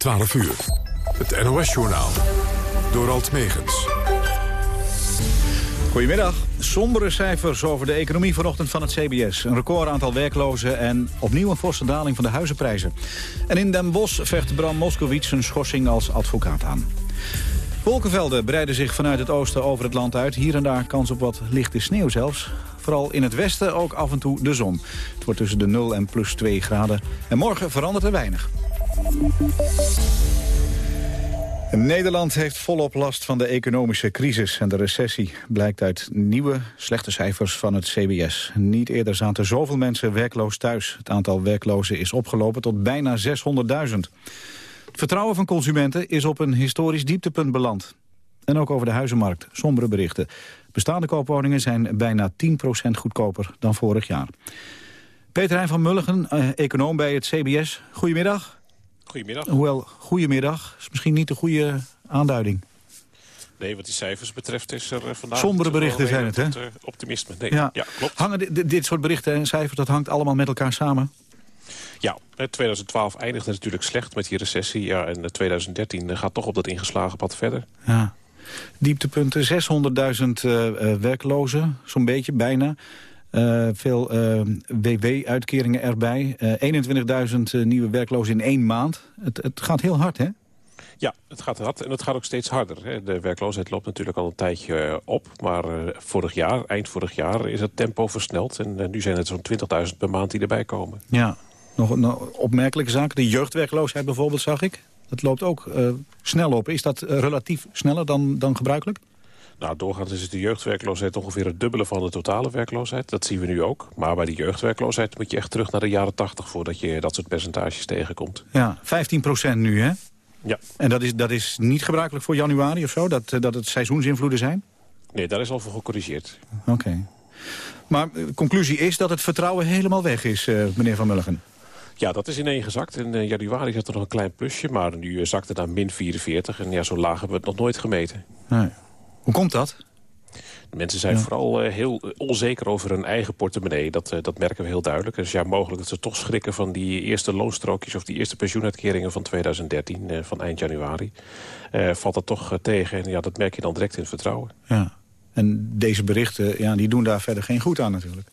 12 uur. Het NOS-journaal. Door Alt Megens. Goedemiddag. Sombere cijfers over de economie vanochtend van het CBS. Een record aantal werklozen en opnieuw een forse daling van de huizenprijzen. En in Den Bosch vecht Bram Moskowitz zijn schorsing als advocaat aan. Wolkenvelden breiden zich vanuit het oosten over het land uit. Hier en daar kans op wat lichte sneeuw zelfs. Vooral in het westen ook af en toe de zon. Het wordt tussen de 0 en plus 2 graden. En morgen verandert er weinig. Nederland heeft volop last van de economische crisis en de recessie. Blijkt uit nieuwe, slechte cijfers van het CBS. Niet eerder zaten zoveel mensen werkloos thuis. Het aantal werklozen is opgelopen tot bijna 600.000. Het vertrouwen van consumenten is op een historisch dieptepunt beland. En ook over de huizenmarkt, sombere berichten. Bestaande koopwoningen zijn bijna 10% goedkoper dan vorig jaar. Peter Heijn van Mulligen, eh, econoom bij het CBS. Goedemiddag. Goedemiddag. Hoewel, goedemiddag is misschien niet de goede aanduiding. Nee, wat die cijfers betreft is er eh, vandaag... Sombere berichten zijn het, hè? eh, Optimisme. Nee, Ja. ja. klopt. Hangen dit, dit soort berichten en cijfers, dat hangt allemaal met elkaar samen? Ja, eh, 2012 eindigde natuurlijk slecht met die recessie. Ja, en eh, 2013 gaat toch op dat ingeslagen pad verder. Ja. Dieptepunten, 600.000 eh, eh, werklozen, zo'n beetje, bijna. Eh, veel eh, WW-uitkeringen erbij. Eh 21.000 eh, nieuwe werklozen in één maand. Het, het gaat heel hard, hè? Ja, het gaat hard en het gaat ook steeds harder. Hè. De werkloosheid loopt natuurlijk al een tijdje op. Maar vorig jaar, eind vorig jaar, is het tempo versneld. En nu zijn het zo'n 20.000 per maand die erbij komen. Ja. Nog een opmerkelijke zaak. De jeugdwerkloosheid bijvoorbeeld, zag ik. Dat loopt ook snel op. Is dat relatief sneller dan, dan gebruikelijk? Nou, doorgaans is de jeugdwerkloosheid ongeveer het dubbele van de totale werkloosheid. Dat zien we nu ook. Maar bij die jeugdwerkloosheid moet je echt terug naar de jaren 80... voordat je dat soort percentages tegenkomt. Ja, 15% nu, hè? Ja, En dat is, dat is niet gebruikelijk voor januari of zo? Dat, eh, dat het seizoensinvloeden zijn? nee, daar is al voor gecorrigeerd. Oké. Maar eh, de conclusie is dat het vertrouwen helemaal weg is, eh, meneer Van Mulligen. Ja, dat is ineengezakt. In eh, januari zat er nog een klein plusje, maar nu eh, zakt het naar min 44. En ja, zo laag hebben we het nog nooit gemeten. Nee. Hoe komt dat? De mensen zijn Ja. vooral eh, heel eh, onzeker over hun eigen portemonnee. Dat, eh, dat merken we heel duidelijk. Dus ja, mogelijk dat ze toch schrikken van die eerste loonstrookjes... of die eerste pensioenuitkeringen van 2013, eh, van eind januari. Valt dat toch tegen. En ja, dat merk je dan direct in het vertrouwen. Ja. En deze berichten, ja, die doen daar verder geen goed aan natuurlijk.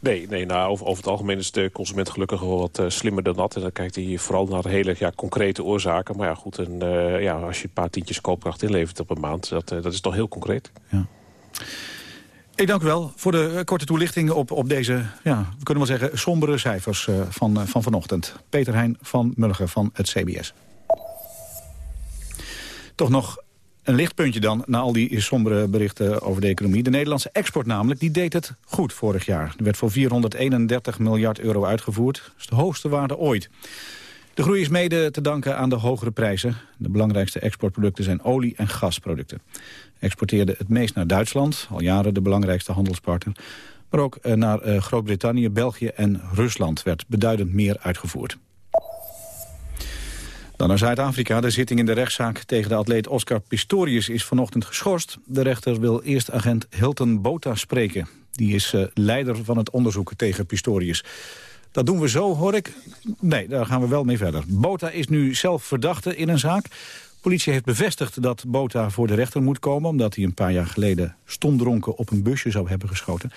Nee, nee nou, over, het algemeen is de consument gelukkig wel wat eh, slimmer dan dat. En dan kijkt hij vooral naar hele ja, concrete oorzaken. Maar ja, goed, en, eh, ja, als je een paar tientjes koopkracht inlevert op een maand... dat, eh, dat is toch heel concreet. Ik dank u wel voor de korte toelichting op, op deze, ja, we kunnen wel zeggen, sombere cijfers van, van vanochtend. Peter Heijn van Mulligen van het CBS. Toch nog een lichtpuntje dan, na al die sombere berichten over de economie. De Nederlandse export namelijk, die deed het goed vorig jaar. Er werd voor 431 miljard euro uitgevoerd. Dat is de hoogste waarde ooit. De groei is mede te danken aan de hogere prijzen. De belangrijkste exportproducten zijn olie- en gasproducten. Exporteerde het meest naar Duitsland, al jaren de belangrijkste handelspartner. Maar ook eh, naar eh, Groot-Brittannië, België en Rusland werd beduidend meer uitgevoerd. Dan naar Zuid-Afrika. De zitting in de rechtszaak tegen de atleet Oscar Pistorius is vanochtend geschorst. De rechter wil eerst agent Hilton Bota spreken. Die is eh, leider van het onderzoek tegen Pistorius. Dat doen we zo, hoor ik. Nee, daar gaan we wel mee verder. Bota is nu zelf verdachte in een zaak. Politie heeft bevestigd dat Bota voor de rechter moet komen... omdat hij een paar jaar geleden stomdronken op een busje zou hebben geschoten.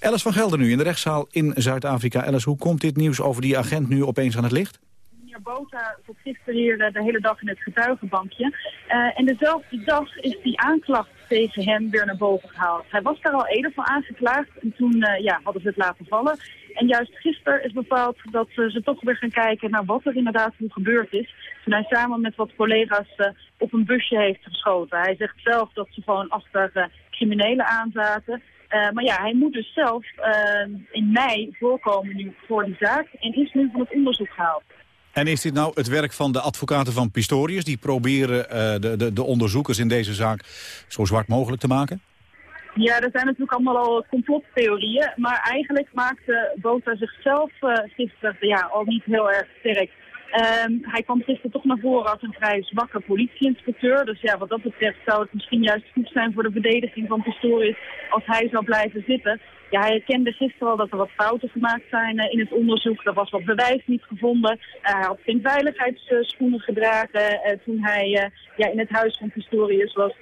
Alice van Gelder nu in de rechtszaal in Zuid-Afrika. Alice, hoe komt dit nieuws over die agent nu opeens aan het licht? Bota zat gisteren hier eh, de hele dag in het getuigenbankje. Eh, en dezelfde dag is die aanklacht tegen hem weer naar boven gehaald. Hij was daar al eerder van aangeklaagd en toen eh, ja, hadden ze het laten vallen. En juist gisteren is bepaald dat ze toch weer gaan kijken naar wat er inderdaad hoe gebeurd is. Toen hij samen met wat collega's op een busje heeft geschoten. Hij zegt zelf dat ze gewoon achter criminelen aanzaten. Maar ja, hij moet dus zelf in mei voorkomen nu voor die zaak en is nu van het onderzoek gehaald. En is dit nou het werk van de advocaten van Pistorius... die proberen eh, de, de, de onderzoekers in deze zaak zo zwart mogelijk te maken? Ja, er zijn natuurlijk allemaal al complottheorieën. Maar eigenlijk maakte Bota zichzelf eh, gisteren ja, al niet heel erg sterk Ehm, hij kwam gisteren toch naar voren als een vrij zwakke politieinspecteur. Dus ja, wat dat betreft zou het misschien juist goed zijn voor de verdediging van Pistorius als hij zou blijven zitten. Ja, hij erkende gisteren al dat er wat fouten gemaakt zijn uh, in het onderzoek. Er was wat bewijs niet gevonden. Uh, hij had geen veiligheidsschoenen gedragen uh, toen hij ja, in het huis van Pistorius was.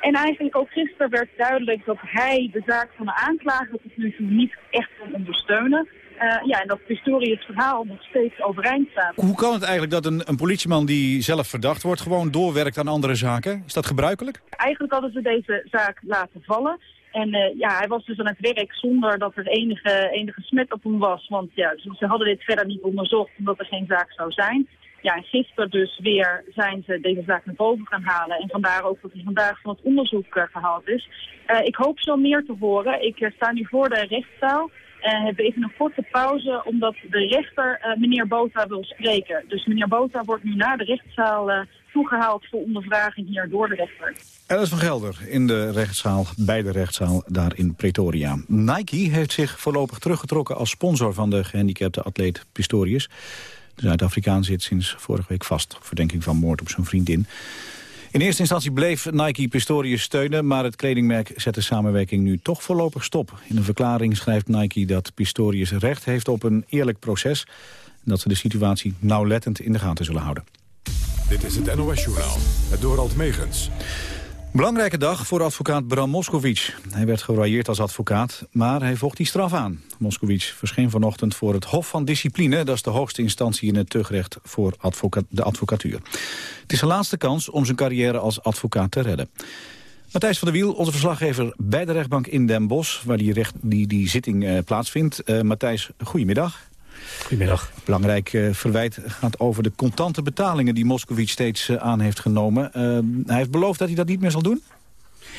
En eigenlijk ook gisteren werd duidelijk dat hij de zaak van de aanklager tot nu toe niet echt kon ondersteunen. Uh, ja, en dat Pistorius verhaal nog steeds overeind staat. Hoe kan het eigenlijk dat een, een politieman die zelf verdacht wordt... gewoon doorwerkt aan andere zaken? Is dat gebruikelijk? Eigenlijk hadden ze deze zaak laten vallen. En uh, ja, hij was dus aan het werk zonder dat er enige, enige smet op hem was. Want ja, ze, ze hadden dit verder niet onderzocht omdat er geen zaak zou zijn. Ja, en gisteren dus weer zijn ze deze zaak naar boven gaan halen. En vandaar ook dat hij vandaag van het onderzoek uh, gehaald is. Uh, ik hoop zo meer te horen. Ik sta nu voor de rechtszaal. En uh, hebben even een korte pauze omdat de rechter uh, meneer Bota wil spreken. Dus meneer Bota wordt nu naar de rechtszaal uh, toegehaald voor ondervraging hier door de rechter. Alice van Gelder in de rechtszaal, bij de rechtszaal daar in Pretoria. Nike heeft zich voorlopig teruggetrokken als sponsor van de gehandicapte atleet Pistorius. De Zuid-Afrikaan zit sinds vorige week vast, verdenking van moord op zijn vriendin. In eerste instantie bleef Nike Pistorius steunen... maar het kledingmerk zet de samenwerking nu toch voorlopig stop. In een verklaring schrijft Nike dat Pistorius recht heeft op een eerlijk proces... en dat ze de situatie nauwlettend in de gaten zullen houden. Dit is het NOS-journaal, het Dorald Megens. Belangrijke dag voor advocaat Bram Moskowitz. Hij werd geroyeerd als advocaat, maar hij vocht die straf aan. Moskowitz verscheen vanochtend voor het Hof van Discipline. Dat is de hoogste instantie in het tuchtrecht voor de advocatuur. Het is zijn laatste kans om zijn carrière als advocaat te redden. Matthijs van der Wiel, onze verslaggever bij de rechtbank in Den Bosch... waar die, recht, die, die zitting uh, plaatsvindt. Uh, Matthijs, goedemiddag. Goedemiddag. Belangrijk uh, verwijt gaat over de contante betalingen die Moskowitz steeds uh, aan heeft genomen. Uh, hij heeft beloofd dat hij dat niet meer zal doen?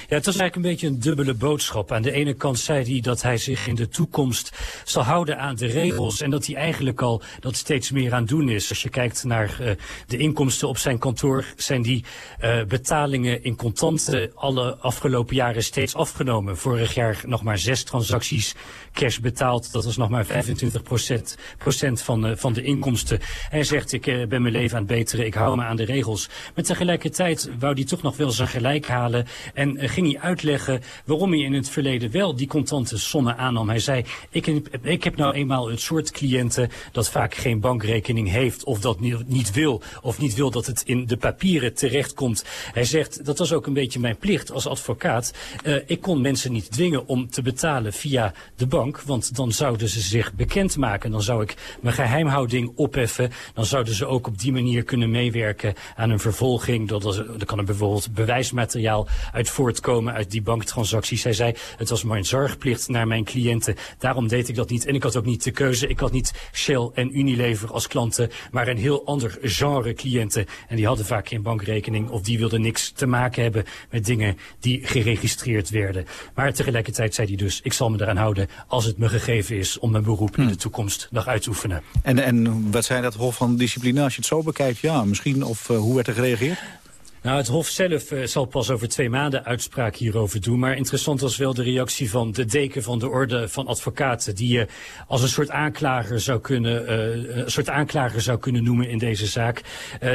Ja, het was eigenlijk een beetje een dubbele boodschap. Aan de ene kant zei hij dat hij zich in de toekomst zal houden aan de regels. En dat hij eigenlijk al dat steeds meer aan doen is. Als je kijkt naar uh, de inkomsten op zijn kantoor, zijn die uh, betalingen in contanten alle afgelopen jaren steeds afgenomen. Vorig jaar nog maar zes transacties cash betaald. Dat was nog maar 25 procent, procent van, uh, van de inkomsten. Hij zegt, ik uh, ben mijn leven aan het beteren, ik hou me aan de regels. Maar tegelijkertijd wou hij toch nog wel zijn gelijk halen. En uh, ging hij uitleggen waarom hij in het verleden wel die contante sommen aannam. Hij zei, ik, ik heb nou eenmaal het soort cliënten dat vaak geen bankrekening heeft of dat niet, wil. Of niet wil dat het in de papieren terechtkomt. Hij zegt, dat was ook een beetje mijn plicht als advocaat. Uh, ik kon mensen niet dwingen om te betalen via de bank, want dan zouden ze zich bekendmaken. Dan zou ik mijn geheimhouding opheffen. Dan zouden ze ook op die manier kunnen meewerken aan een vervolging. Dat, er kan er bijvoorbeeld bewijsmateriaal uit voortkomen uit die banktransacties. Hij zei, het was mijn zorgplicht naar mijn cliënten. Daarom deed ik dat niet. En ik had ook niet de keuze. Ik had niet Shell en Unilever als klanten, maar een heel ander genre cliënten. En die hadden vaak geen bankrekening of die wilden niks te maken hebben met dingen die geregistreerd werden. Maar tegelijkertijd zei hij dus, ik zal me eraan houden als het me gegeven is om mijn beroep in de toekomst nog uit te oefenen. En, en wat zei dat Hof van Discipline als je het zo bekijkt? Ja, misschien of uh, hoe werd er gereageerd? Nou, het Hof zelf uh, zal pas over twee maanden uitspraak hierover doen. Maar interessant was wel de reactie van de deken van de orde van advocaten... die je als een soort aanklager zou kunnen, uh, een soort aanklager zou kunnen noemen in deze zaak.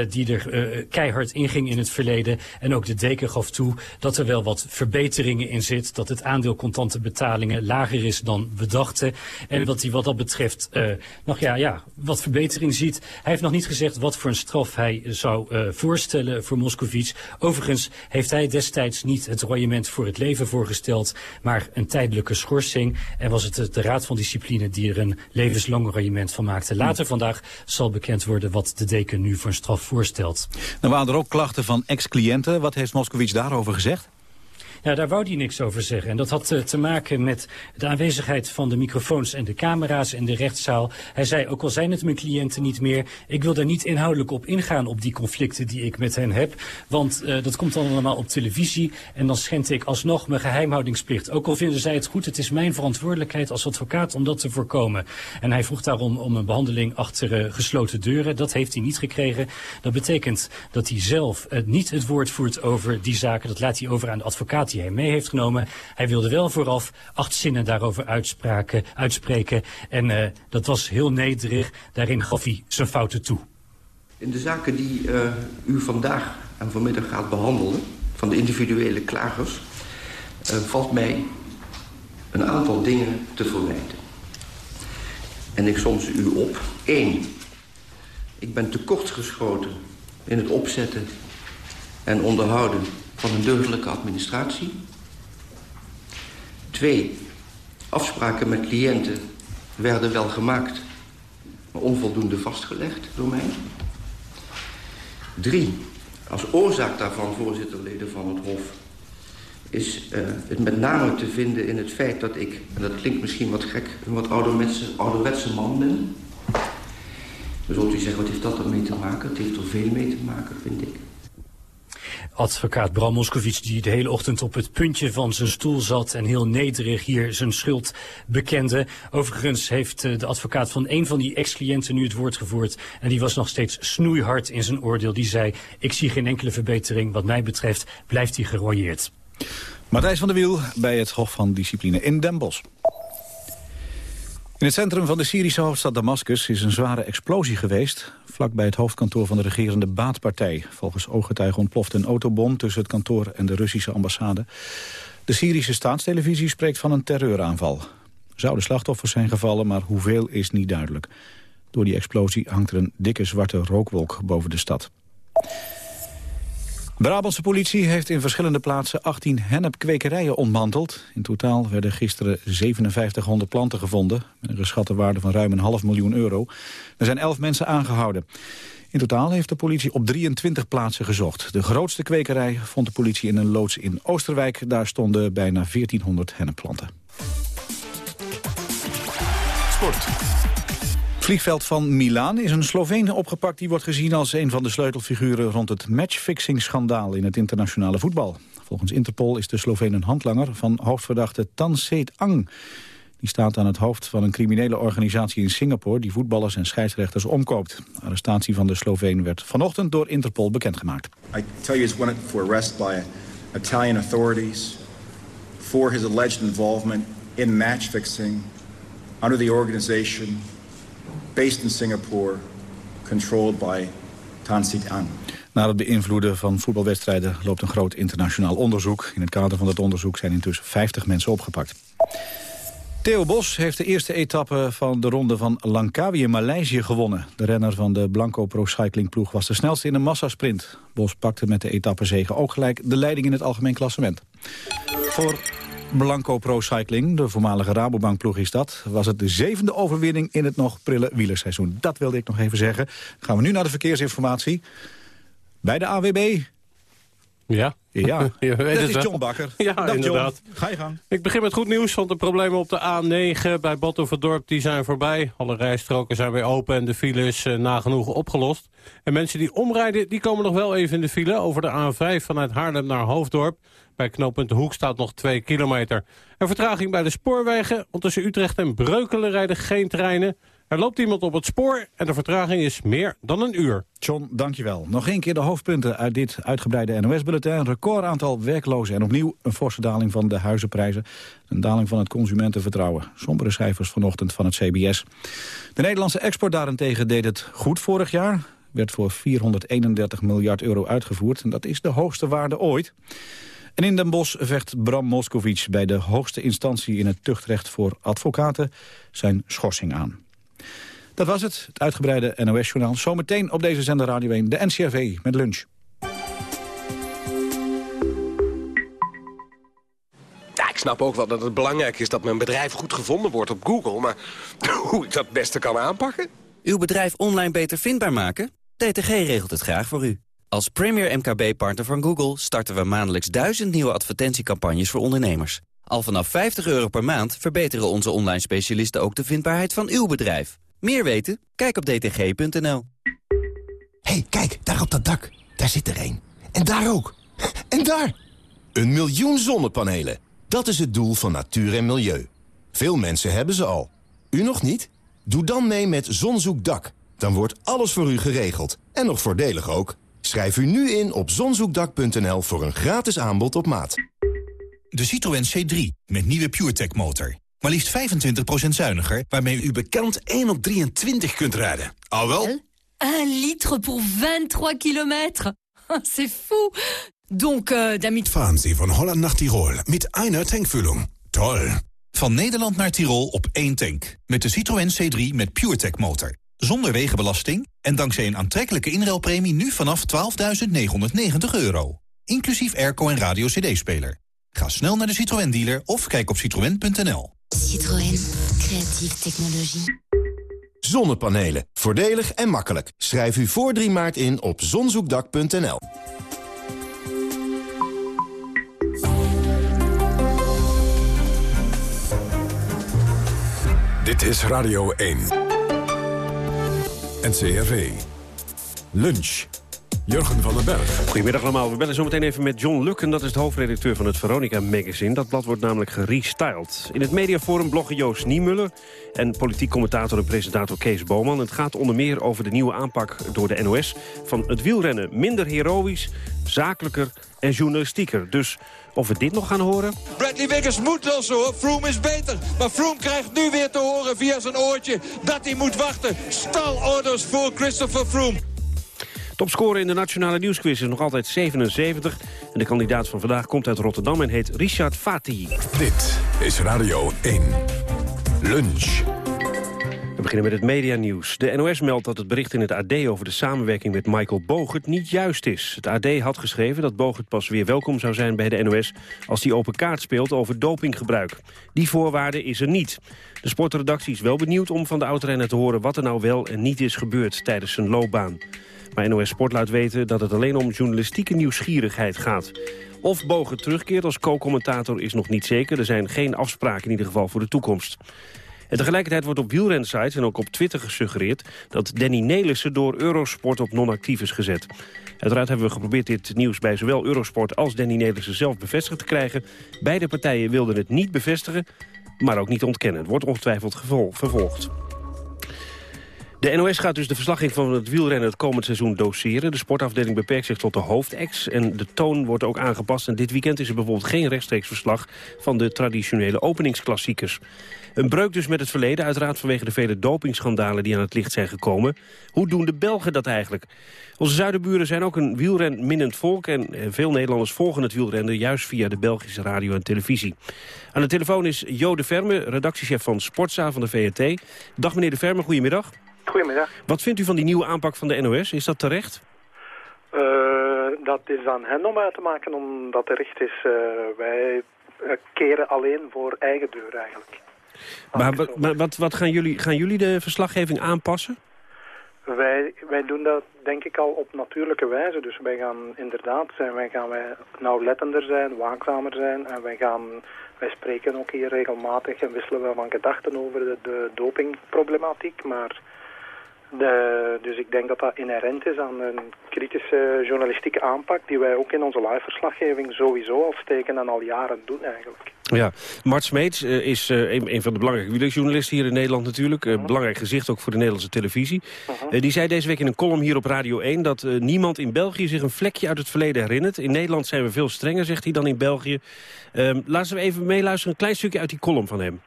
die er keihard inging in het verleden. En ook de deken gaf toe dat er wel wat verbeteringen in zit. Dat het aandeel contante betalingen lager is dan we dachten. En dat hij wat dat betreft nog ja, ja, wat verbetering ziet. Hij heeft nog niet gezegd wat voor een straf hij zou voorstellen voor Moscovici. Overigens heeft hij destijds niet het royement voor het leven voorgesteld, maar een tijdelijke schorsing. En was het de Raad van Discipline die er een levenslang royement van maakte. Later vandaag zal bekend worden wat de deken nu voor een straf voorstelt. Dan waren er ook klachten van ex-cliënten. Wat heeft Moskowitz daarover gezegd? Ja, daar wou hij niks over zeggen. En dat had uh, te maken met de aanwezigheid van de microfoons en de camera's in de rechtszaal. Hij zei, ook al zijn het mijn cliënten niet meer, ik wil daar niet inhoudelijk op ingaan op die conflicten die ik met hen heb. Want uh, dat komt dan allemaal op televisie en dan schend ik alsnog mijn geheimhoudingsplicht. Ook al vinden zij het goed, het is mijn verantwoordelijkheid als advocaat om dat te voorkomen. En hij vroeg daarom om een behandeling achter uh, gesloten deuren. Dat heeft hij niet gekregen. Dat betekent dat hij zelf niet het woord voert over die zaken. Dat laat hij over aan de advocaat die hij mee heeft genomen. Hij wilde wel vooraf acht zinnen daarover uitspreken. En uh, dat was heel nederig. Daarin gaf hij zijn fouten toe. In de zaken die uh, u vandaag en vanmiddag gaat behandelen... van de individuele klagers... Uh, valt mij een aantal dingen te verwijten. En ik som ze u op. Eén, ik ben tekortgeschoten in het opzetten en onderhouden van een deugdelijke administratie. Twee, afspraken met cliënten werden wel gemaakt, maar onvoldoende vastgelegd door mij. Drie, als oorzaak daarvan, voorzitterleden van het Hof... is uh, het met name te vinden in het feit dat ik, en dat klinkt misschien wat gek... een wat ouderwetse, ouderwetse man ben. Dan zult u zeggen, wat heeft dat ermee te maken? Het heeft er veel mee te maken, vind ik. Advocaat Bram Moskowitz die de hele ochtend op het puntje van zijn stoel zat en heel nederig hier zijn schuld bekende. Overigens heeft eh, de advocaat van een van die ex-cliënten nu het woord gevoerd en die was nog steeds snoeihard in zijn oordeel. Die zei, ik zie geen enkele verbetering. Wat mij betreft blijft hij gerooieerd. Matthijs van der Wiel bij het Hof van Discipline in Den Bosch. In het centrum van de Syrische hoofdstad Damascus is een zware explosie geweest... vlakbij het hoofdkantoor van de regerende Baatpartij. Volgens ooggetuigen ontplofte een autobom tussen het kantoor en de Russische ambassade. De Syrische staatstelevisie spreekt van een terreuraanval. Zouden slachtoffers zijn gevallen, maar hoeveel is niet duidelijk. Door die explosie hangt er een dikke zwarte rookwolk boven de stad. Brabantse politie heeft in verschillende plaatsen 18 hennepkwekerijen ontmanteld. In totaal werden gisteren 5700 planten gevonden... met een geschatte waarde van ruim een half miljoen euro. Er zijn 11 mensen aangehouden. In totaal heeft de politie op 23 plaatsen gezocht. De grootste kwekerij vond de politie in een loods in Oosterwijk. Daar stonden bijna 1400 hennepplanten. Sport vliegveld van Milaan is een Sloveen opgepakt... die wordt gezien als een van de sleutelfiguren... rond het matchfixing-schandaal in het internationale voetbal. Volgens Interpol is de Sloveen een handlanger van hoofdverdachte Tan Seet Ang. Die staat aan het hoofd van een criminele organisatie in Singapore... die voetballers en scheidsrechters omkoopt. De arrestatie van de Sloveen werd vanochtend door Interpol bekendgemaakt. I tell you, it's for arrest by Italian authorities... for his alleged involvement in matchfixing under the organization based in Singapore, controlled by Tan Ang. Na het beïnvloeden van voetbalwedstrijden loopt een groot internationaal onderzoek. In het kader van dat onderzoek zijn intussen 50 mensen opgepakt. Theo Bos heeft de eerste etappe van de ronde van Langkawi in Maleisië gewonnen. De renner van de Blanco Pro Cycling ploeg was de snelste in een massasprint. Bos pakte met de etappezege ook gelijk de leiding in het algemeen klassement. Voor Blanco Pro Cycling, de voormalige Rabobankploeg is dat... was het de zevende overwinning in het nog prille wielerseizoen. Dat wilde ik nog even zeggen. gaan we nu naar de verkeersinformatie. Bij de AWB... Ja. Ja, dat is John Bakker. Ja, Dag inderdaad. John. Ga je gang. Ik begin met goed nieuws, want de problemen op de A9 bij Batuverdorp die zijn voorbij. Alle rijstroken zijn weer open en de file is uh, nagenoeg opgelost. En mensen die omrijden, die komen nog wel even in de file over de A5 vanuit Haarlem naar Hoofddorp. Bij knooppunt Hoek staat nog 2 kilometer. Een vertraging bij de spoorwegen, want tussen Utrecht en Breukelen rijden geen treinen. Er loopt iemand op het spoor en de vertraging is meer dan een uur. John, dankjewel. Nog één keer de hoofdpunten uit dit uitgebreide NOS-bulletin. Record aantal werklozen en opnieuw een forse daling van de huizenprijzen. Een daling van het consumentenvertrouwen. Sombere cijfers vanochtend van het CBS. De Nederlandse export daarentegen deed het goed vorig jaar. Werd voor 431 miljard euro uitgevoerd. En dat is de hoogste waarde ooit. En in Den Bosch vecht Bram Moskowitz bij de hoogste instantie in het tuchtrecht voor advocaten zijn schorsing aan. Dat was het, het uitgebreide NOS-journaal. Zometeen op deze zender Radio 1, de NCRV met lunch. Ja, ik snap ook wel dat het belangrijk is dat mijn bedrijf goed gevonden wordt op Google. Maar hoe ik dat het beste kan aanpakken? Uw bedrijf online beter vindbaar maken? DTG regelt het graag voor u. Als premier MKB-partner van Google starten we maandelijks duizend nieuwe advertentiecampagnes voor ondernemers. Al vanaf 50 euro per maand verbeteren onze online specialisten ook de vindbaarheid van uw bedrijf. Meer weten? Kijk op dtg.nl. hey, kijk, daar op dat dak. Daar zit er een. En daar ook. En daar! Een miljoen zonnepanelen. Dat is het doel van natuur en milieu. Veel mensen hebben ze al. U nog niet? Doe dan mee met Zonzoekdak. Dan wordt alles voor u geregeld. En nog voordelig ook. Schrijf u nu in op zonzoekdak.nl voor een gratis aanbod op maat. De Citroën C3 met nieuwe PureTech motor. Maar liefst 25% zuiniger, waarmee u bekend 1 op 23 kunt rijden. Al wel? Un litre pour 23 kilometer. C'est fou. Donc, euh, damit... Fahren Sie von Holland nach Tirol mit einer Tankfüllung. Toll. Van Nederland naar Tirol op één tank. Met de Citroën C3 met PureTech motor. Zonder wegenbelasting en dankzij een aantrekkelijke inruilpremie nu vanaf 12.990 euro. Inclusief airco en radio cd-speler. Ga snel naar de Citroën dealer of kijk op citroën.nl. Citroën. Creatieve technologie. Zonnepanelen. Voordelig en makkelijk. Schrijf u voor 3 maart in op zonzoekdak.nl. Dit is Radio 1. NCRV. Lunch. Jurgen van den Berg. Goedemiddag allemaal. We bellen zo meteen even met John Luck... en dat is de hoofdredacteur van het Veronica Magazine. Dat blad wordt namelijk gerestyled. In het mediaforum bloggen Joost Niemuller... en politiek commentator en presentator Kees Boman. Het gaat onder meer over de nieuwe aanpak door de NOS... van het wielrennen minder heroïs, zakelijker en journalistieker. Dus of we dit nog gaan horen? Bradley Wiggins moet wel zo hoor. Froome is beter. Maar Froome krijgt nu weer te horen via zijn oortje dat hij moet wachten. Stalorders voor Christopher Froome. Topscorer in de Nationale Nieuwsquiz is nog altijd 77. En de kandidaat van vandaag komt uit Rotterdam en heet Richard Fati. Dit is Radio 1. Lunch. We beginnen met het medianieuws. De NOS meldt dat het bericht in het AD over de samenwerking met Michael Bogert niet juist is. Het AD had geschreven dat Bogert pas weer welkom zou zijn bij de NOS... als hij open kaart speelt over dopinggebruik. Die voorwaarde is er niet. De sportredactie is wel benieuwd om van de oud-renner te horen... wat er nou wel en niet is gebeurd tijdens zijn loopbaan. Maar NOS Sport laat weten dat het alleen om journalistieke nieuwsgierigheid gaat. Of Bogert terugkeert als co-commentator is nog niet zeker. Er zijn geen afspraken in ieder geval voor de toekomst. En tegelijkertijd wordt op wielrensites en ook op Twitter gesuggereerd... dat Danny Nelissen door Eurosport op non-actief is gezet. Uiteraard hebben we geprobeerd dit nieuws bij zowel Eurosport als Danny Nelissen zelf bevestigd te krijgen. Beide partijen wilden het niet bevestigen, maar ook niet ontkennen. Het wordt ongetwijfeld vervolgd. De NOS gaat dus de verslaggeving van het wielrennen het komend seizoen doseren. De sportafdeling beperkt zich tot de hoofdex en de toon wordt ook aangepast. En dit weekend is er bijvoorbeeld geen rechtstreeks verslag van de traditionele openingsklassiekers. Een breuk dus met het verleden, uiteraard vanwege de vele dopingschandalen die aan het licht zijn gekomen. Hoe doen de Belgen dat eigenlijk? Onze zuidenburen zijn ook een wielrenminnend volk en eh, veel Nederlanders volgen het wielrennen juist via de Belgische radio en televisie. Aan de telefoon is Jo de Verme, redactiechef van Sportza van de VRT. Dag meneer de Verme, goedemiddag. Goedemiddag. Wat vindt u van die nieuwe aanpak van de NOS? Is dat terecht? Uh, dat is aan hen om uit te maken, omdat terecht is. Uh, wij keren alleen voor eigen deur eigenlijk. Maar, maar wat, wat gaan, jullie, gaan jullie de verslaggeving aanpassen? Wij, wij doen dat denk ik al op natuurlijke wijze. Dus wij gaan inderdaad zijn, wij gaan wij nauwlettender zijn, waakzamer zijn. En wij, gaan, wij spreken ook hier regelmatig en wisselen we van gedachten over de, de dopingproblematiek. Maar de, dus ik denk dat dat inherent is aan een kritische journalistieke aanpak... die wij ook in onze live-verslaggeving sowieso al steken en al jaren doen eigenlijk. Ja, Mart Smeets uh, is uh, een, een, van de belangrijke wielerjournalisten hier in Nederland natuurlijk. Uh, Belangrijk gezicht ook voor de Nederlandse televisie. -huh. die zei deze week in een column hier op Radio 1... dat niemand in België zich een vlekje uit het verleden herinnert. In Nederland zijn we veel strenger, zegt hij, dan in België. Ehm, laten we even meeluisteren, een klein stukje uit die column van hem.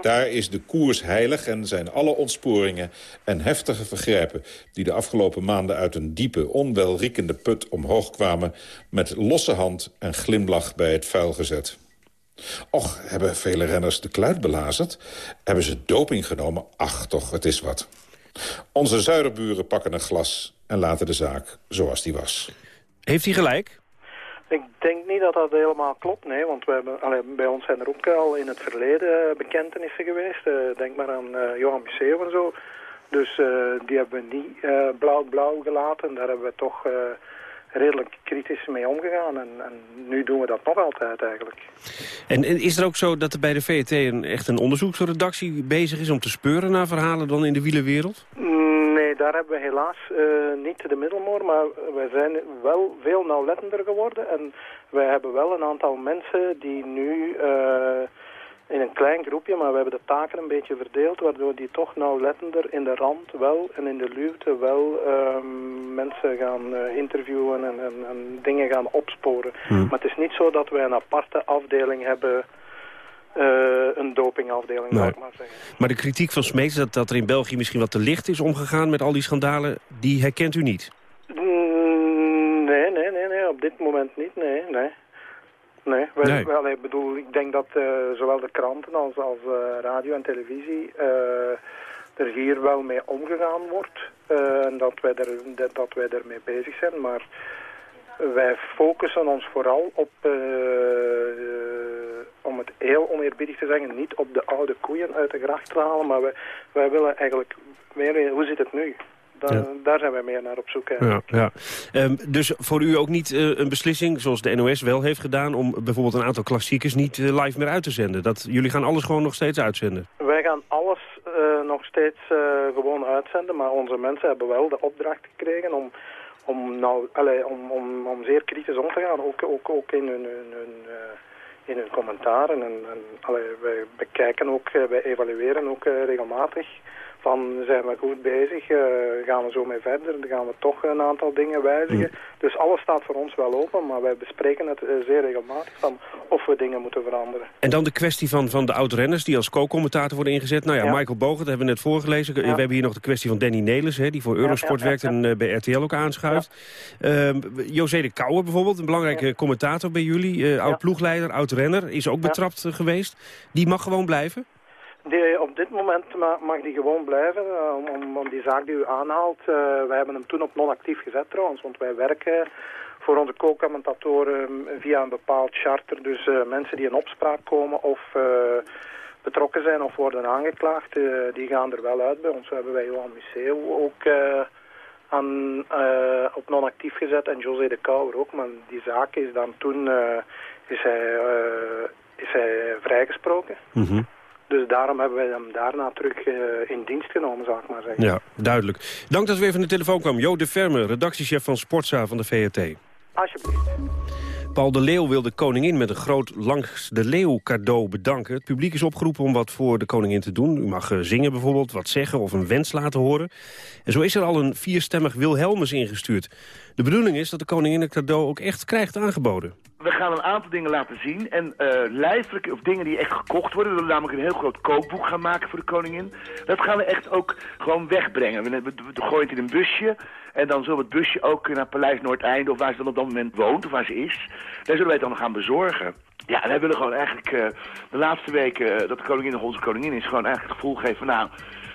Daar is de koers heilig en zijn alle ontsporingen en heftige vergrijpen... die de afgelopen maanden uit een diepe, onwelriekende put omhoog kwamen... met losse hand en glimlach bij het vuil gezet. Och, hebben vele renners de kluit belazerd? Hebben ze doping genomen? Ach, toch, het is wat. Onze zuiderburen pakken een glas en laten de zaak zoals die was. Heeft hij gelijk? Ik denk niet dat dat helemaal klopt, nee. Want we hebben, allee, bij ons zijn er ook al in het verleden bekentenissen geweest. Uh, denk maar aan uh, Johan Museeuw en zo. Dus uh, die hebben we niet blauw-blauw gelaten. Daar hebben we toch redelijk kritisch mee omgegaan. En, en, nu doen we dat nog altijd eigenlijk. En, en, is er ook zo dat er bij de VT een, echt een onderzoeksredactie bezig is... om te speuren naar verhalen dan in de wielerwereld? Nee, daar hebben we helaas uh, niet de middelmoor. Maar wij zijn wel veel nauwlettender geworden. En wij hebben wel een aantal mensen die nu... Uh, in een klein groepje, maar we hebben de taken een beetje verdeeld, waardoor die toch nauwlettender in de rand wel en in de luwte wel um, mensen gaan uh, interviewen en, en, en, dingen gaan opsporen. Hmm. Maar het is niet zo dat wij een aparte afdeling hebben eh, een dopingafdeling, zou Nee. ik maar zeggen. Maar de kritiek van Smeets dat, dat er in België misschien wat te licht is omgegaan met al die schandalen, die herkent u niet? Mm, Nee, nee, nee, nee, op dit moment niet, nee, nee. Nee. Wel, ik bedoel, ik denk dat eh, zowel de kranten als, als eh, radio en televisie eh, er hier wel mee omgegaan wordt. eh, en dat wij, er, dat, dat wij ermee bezig zijn, maar wij focussen ons vooral op, eh, eh, om het heel oneerbiedig te zeggen, niet op de oude koeien uit de gracht te halen, maar wij, wij willen eigenlijk meer, hoe zit het nu? Daar, Ja. daar zijn wij meer naar op zoek. Ja, ja. Ehm, dus voor u ook niet eh, een beslissing, zoals de NOS wel heeft gedaan... om bijvoorbeeld een aantal klassiekers niet eh, live meer uit te zenden? Dat, jullie gaan alles gewoon nog steeds uitzenden? Wij gaan alles eh, nog steeds gewoon uitzenden, maar onze mensen hebben wel de opdracht gekregen om, om, nou, allee, om, om, om zeer kritisch om te gaan, ook, ook, ook in hun, hun, hun, in hun commentaren. En, en allee, wij bekijken ook, eh, wij evalueren ook eh, regelmatig van zijn we goed bezig, eh, gaan we zo mee verder, dan gaan we toch een aantal dingen wijzigen. Dus alles staat voor ons wel open, maar wij bespreken het eh, zeer regelmatig van of we dingen moeten veranderen. En dan de kwestie van, van de oud-renners die als co-commentator worden ingezet. Nou ja, Ja. Michael Bogert hebben we net voorgelezen. We hebben hier nog de kwestie van Danny Nelis, hè, die voor Eurosport ja, werkt en eh, bij RTL ook aanschuift. Ehm, José de Kouwer bijvoorbeeld, een belangrijke commentator bij jullie. oud-ploegleider, oud-renner, is ook betrapt geweest. Die mag gewoon blijven? Die, op dit moment ma- mag die gewoon blijven, eh, om, om, die zaak die u aanhaalt. eh, wij hebben hem toen op non-actief gezet trouwens, want wij werken voor onze co-commentatoren via een bepaald charter. Dus eh, mensen die in opspraak komen of betrokken zijn of worden aangeklaagd, die gaan er wel uit bij ons. Hebben wij Johan Museo ook aan, op non-actief gezet en José de Kouwer ook. Maar die zaak is dan toen is hij, is hij vrijgesproken. Dus daarom hebben wij hem daarna terug eh, in dienst genomen, zou ik maar zeggen. Ja, duidelijk. Dank dat u weer van de telefoon kwam. Jo de Verme, redactiechef van Sportza van de VRT. Alsjeblieft. Paul de Leeuw wil de koningin met een groot langs de leeuw cadeau bedanken. Het publiek is opgeroepen om wat voor de koningin te doen. U mag eh, zingen bijvoorbeeld, wat zeggen of een wens laten horen. En zo is er al een vierstemmig Wilhelmus ingestuurd. De bedoeling is dat de koningin het cadeau ook echt krijgt aangeboden. We gaan een aantal dingen laten zien. En eh lijfelijke of dingen die echt gekocht worden. We willen namelijk een heel groot kookboek gaan maken voor de koningin. Dat gaan we echt ook gewoon wegbrengen. We, we, we gooien het in een busje. En dan zullen we het busje ook naar Paleis Noordeinde... of waar ze dan op dat moment woont, of waar ze is. Daar zullen wij het dan gaan bezorgen. Ja, en wij willen gewoon eigenlijk eh, de laatste weken... eh, dat de koningin nog onze koningin is... gewoon eigenlijk het gevoel geven van... nou,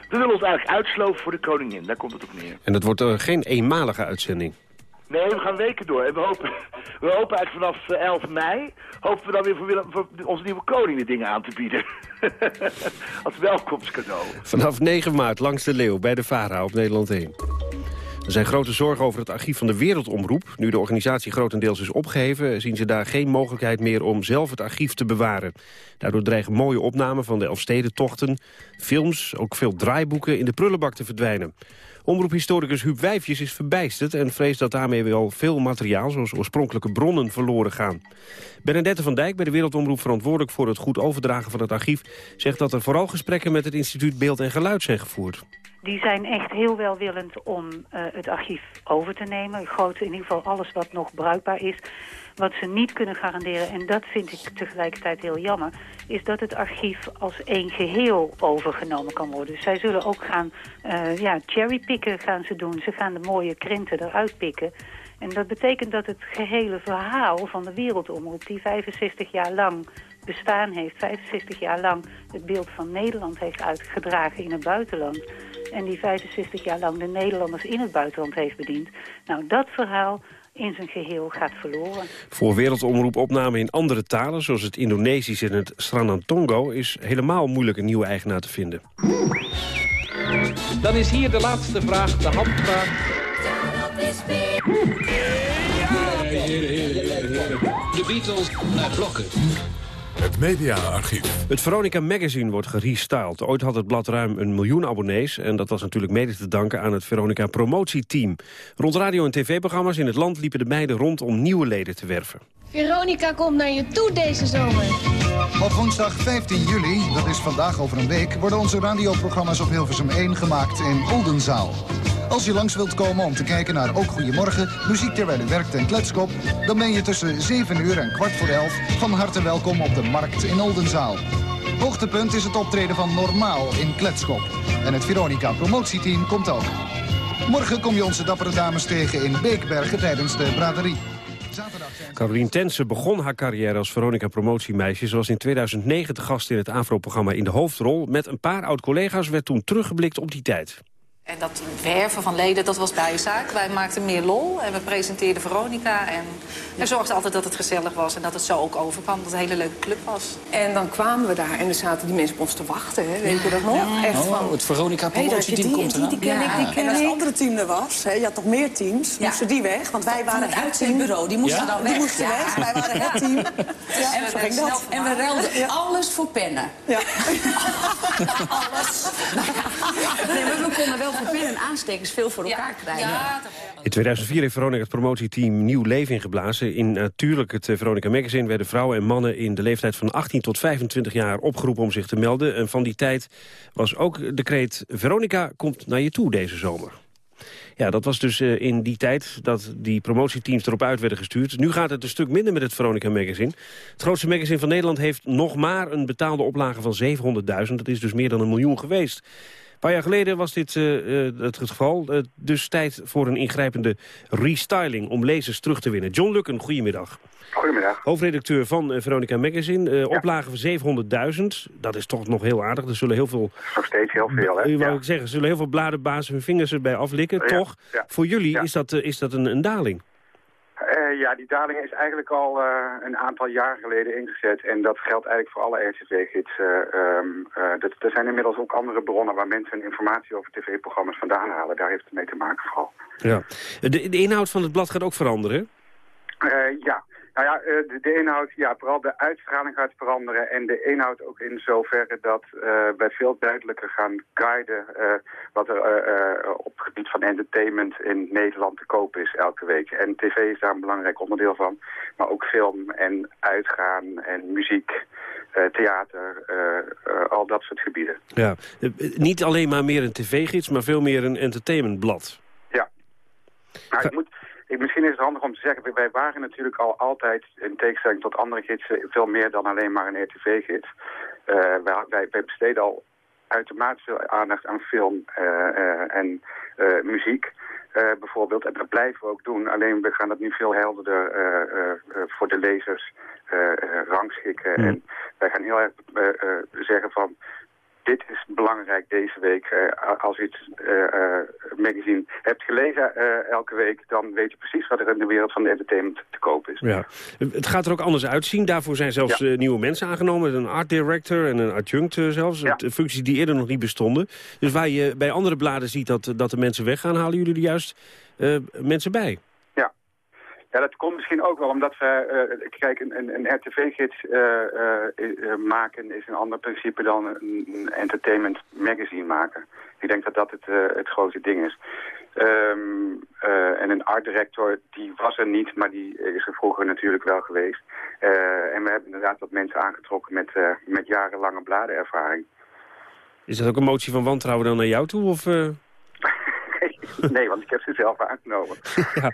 we willen ons eigenlijk uitsloven voor de koningin. Daar komt het op neer. En dat wordt eh, geen eenmalige uitzending. Nee, we gaan weken door. En we hopen, we hopen eigenlijk vanaf eh, 11 mei... hopen we dan weer voor, Willem- voor onze nieuwe koning de dingen aan te bieden. Als welkomstcadeau. Vanaf 9 maart langs de leeuw bij de VARA op Nederland 1. Er zijn grote zorgen over het archief van de Wereldomroep. Nu de organisatie grotendeels is opgeheven... zien ze daar geen mogelijkheid meer om zelf het archief te bewaren. Daardoor dreigen mooie opnamen van de Elfstedentochten... films, ook veel draaiboeken in de prullenbak te verdwijnen. Omroephistoricus Huub Wijfjes is verbijsterd... en vreest dat daarmee wel veel materiaal, zoals oorspronkelijke bronnen, verloren gaan. Bernadette van Dijk, bij de Wereldomroep verantwoordelijk voor het goed overdragen van het archief... zegt dat er vooral gesprekken met het instituut Beeld en Geluid zijn gevoerd. Die zijn echt heel welwillend om eh, het archief over te nemen. Groot, in ieder geval alles wat nog bruikbaar is. Wat ze niet kunnen garanderen, en dat vind ik tegelijkertijd heel jammer... is dat het archief als één geheel overgenomen kan worden. Dus zij zullen ook gaan eh ja, cherrypicken gaan ze doen. Ze gaan de mooie krenten eruit pikken. En dat betekent dat het gehele verhaal van de wereldomroep... die 65 jaar lang bestaan heeft, 65 jaar lang het beeld van Nederland heeft uitgedragen in het buitenland... en die 65 jaar lang de Nederlanders in het buitenland heeft bediend... nou, dat verhaal in zijn geheel gaat verloren. Voor Wereldomroep opname in andere talen, zoals het Indonesisch en het Sranantongo... is helemaal moeilijk een nieuwe eigenaar te vinden. Dan is hier de laatste vraag, de handvraag. De Beatles naar blokken. Het mediaarchief. Het Veronica Magazine wordt gerestyled. Ooit had het blad ruim een miljoen abonnees... en dat was natuurlijk mede te danken aan het Veronica promotieteam. Rond radio- en tv-programma's in het land liepen de meiden rond om nieuwe leden te werven. Veronica komt naar je toe deze zomer. Op woensdag 15 juli, dat is vandaag over een week... worden onze radioprogramma's op Hilversum 1 gemaakt in Oldenzaal. Als je langs wilt komen om te kijken naar Ook Goedemorgen, muziek terwijl u werkt en kletskop... dan ben je tussen 7 uur en kwart voor 11 van harte welkom op de Markt in Oldenzaal. Hoogtepunt is het optreden van Normaal in Kletskop. En het Veronica promotieteam komt ook. Morgen kom je onze dappere dames tegen in Beekbergen tijdens de braderie. Carolien Tense begon haar carrière als Veronica promotiemeisje. Ze was in 2009 te gast in het AVRO-programma in de hoofdrol. Met een paar oud-collega's werd toen teruggeblikt op die tijd. En dat werven van leden, dat was bijzaak. Wij maakten meer lol en we presenteerden Veronica. En we zorgden altijd dat het gezellig was en dat het zo ook overkwam. Dat het een hele leuke club was. En dan kwamen we daar en er zaten die mensen op ons te wachten. Hè? Weet je dat nog? Echt Oh, van, het Veronica hey, promotieteam die, komt en die, die ken eraan. ik, die ken En ik. als het andere team er was, hè, je had toch meer teams, moesten die weg? Want wij waren het het uitzendbureau, die moesten Ja? dan weg. Die moesten weg, wij waren het team. Ja, En we- ging dat. en we ruilden alles voor pennen. Ja. Nee, maar we konden wel voor pennen en aanstekers veel voor elkaar krijgen. In 2004 heeft Veronica het promotieteam nieuw leven ingeblazen. In natuurlijk het eh, Veronica Magazine werden vrouwen en mannen... in de leeftijd van 18 tot 25 jaar opgeroepen om zich te melden. En van die tijd was ook de kreet... Veronica komt naar je toe deze zomer. Ja, dat was dus eh, in die tijd dat die promotieteams erop uit werden gestuurd. Nu gaat het een stuk minder met het Veronica Magazine. Het grootste magazine van Nederland heeft nog maar een betaalde oplage van 700.000. Dat is dus meer dan een miljoen geweest. Een paar jaar geleden was dit eh, eh, het geval. Eh, dus tijd voor een ingrijpende restyling om lezers terug te winnen. John Lukken, goedemiddag. Goedemiddag. Hoofdredacteur van Veronica Magazine. Eh Oplage van 700.000. Dat is toch nog heel aardig. Er zullen heel veel... Nog steeds heel veel, hè? U wou Ja. ik zeggen, er zullen heel veel bladenbazen hun vingers erbij aflikken. Ja, Toch, ja. voor jullie is dat, is dat een, een daling. Eh, ja, die daling is eigenlijk al eh, een aantal jaar geleden ingezet. En dat geldt eigenlijk voor alle RTV-gidsen. Ehm, eh, dat- er zijn inmiddels ook andere bronnen waar mensen informatie over tv-programma's vandaan halen. Daar heeft het mee te maken vooral. Ja. De, de inhoud van het blad gaat ook veranderen. Ja, nou ja, eh, de, de inhoud, ja, vooral de uitstraling gaat veranderen. En de inhoud ook in zoverre dat eh, wij veel duidelijker gaan guiden eh, wat er op het gebied van entertainment in Nederland te koop is elke week. En tv is daar een belangrijk onderdeel van. Maar ook film en uitgaan en muziek, theater, al dat soort gebieden. Ja. Niet alleen maar meer een tv-gids, maar veel meer een entertainmentblad. Ja. Nou, ik moet, ik, misschien is het handig om te zeggen, wij waren natuurlijk al altijd, in tegenstelling tot andere gidsen, veel meer dan alleen maar een RTV-gids. Eh, wij, wij, besteden al uitermate veel aandacht aan film eh, eh, en muziek. bijvoorbeeld, en dat blijven we ook doen. Alleen we gaan dat nu veel helderder voor de lezers rangschikken. En wij gaan heel erg zeggen van, dit is belangrijk deze week. Eh, als u het eh, eh, magazine hebt gelezen elke week... dan weet je precies wat er in de wereld van de entertainment te koop is. Ja. Het gaat er ook anders uitzien. Daarvoor zijn zelfs nieuwe mensen aangenomen. Een art director en een adjunct zelfs. Eh, Functies die eerder nog niet bestonden. Dus waar je bij andere bladen ziet dat, dat de mensen weggaan... halen jullie er juist mensen bij. Ja. Dat komt misschien ook wel omdat we... eh, kijk, een, een, RTV-gids eh, eh, maken is een ander principe dan een, entertainment magazine maken. Ik denk dat dat het, het grote ding is. Ehm, eh, en een art director, die was er niet, maar die is er vroeger natuurlijk wel geweest. En we hebben inderdaad wat mensen aangetrokken met, met jarenlange bladenervaring. Is dat ook een motie van wantrouwen dan naar jou toe? Of? nee, want ik heb ze zelf aangenomen. ja.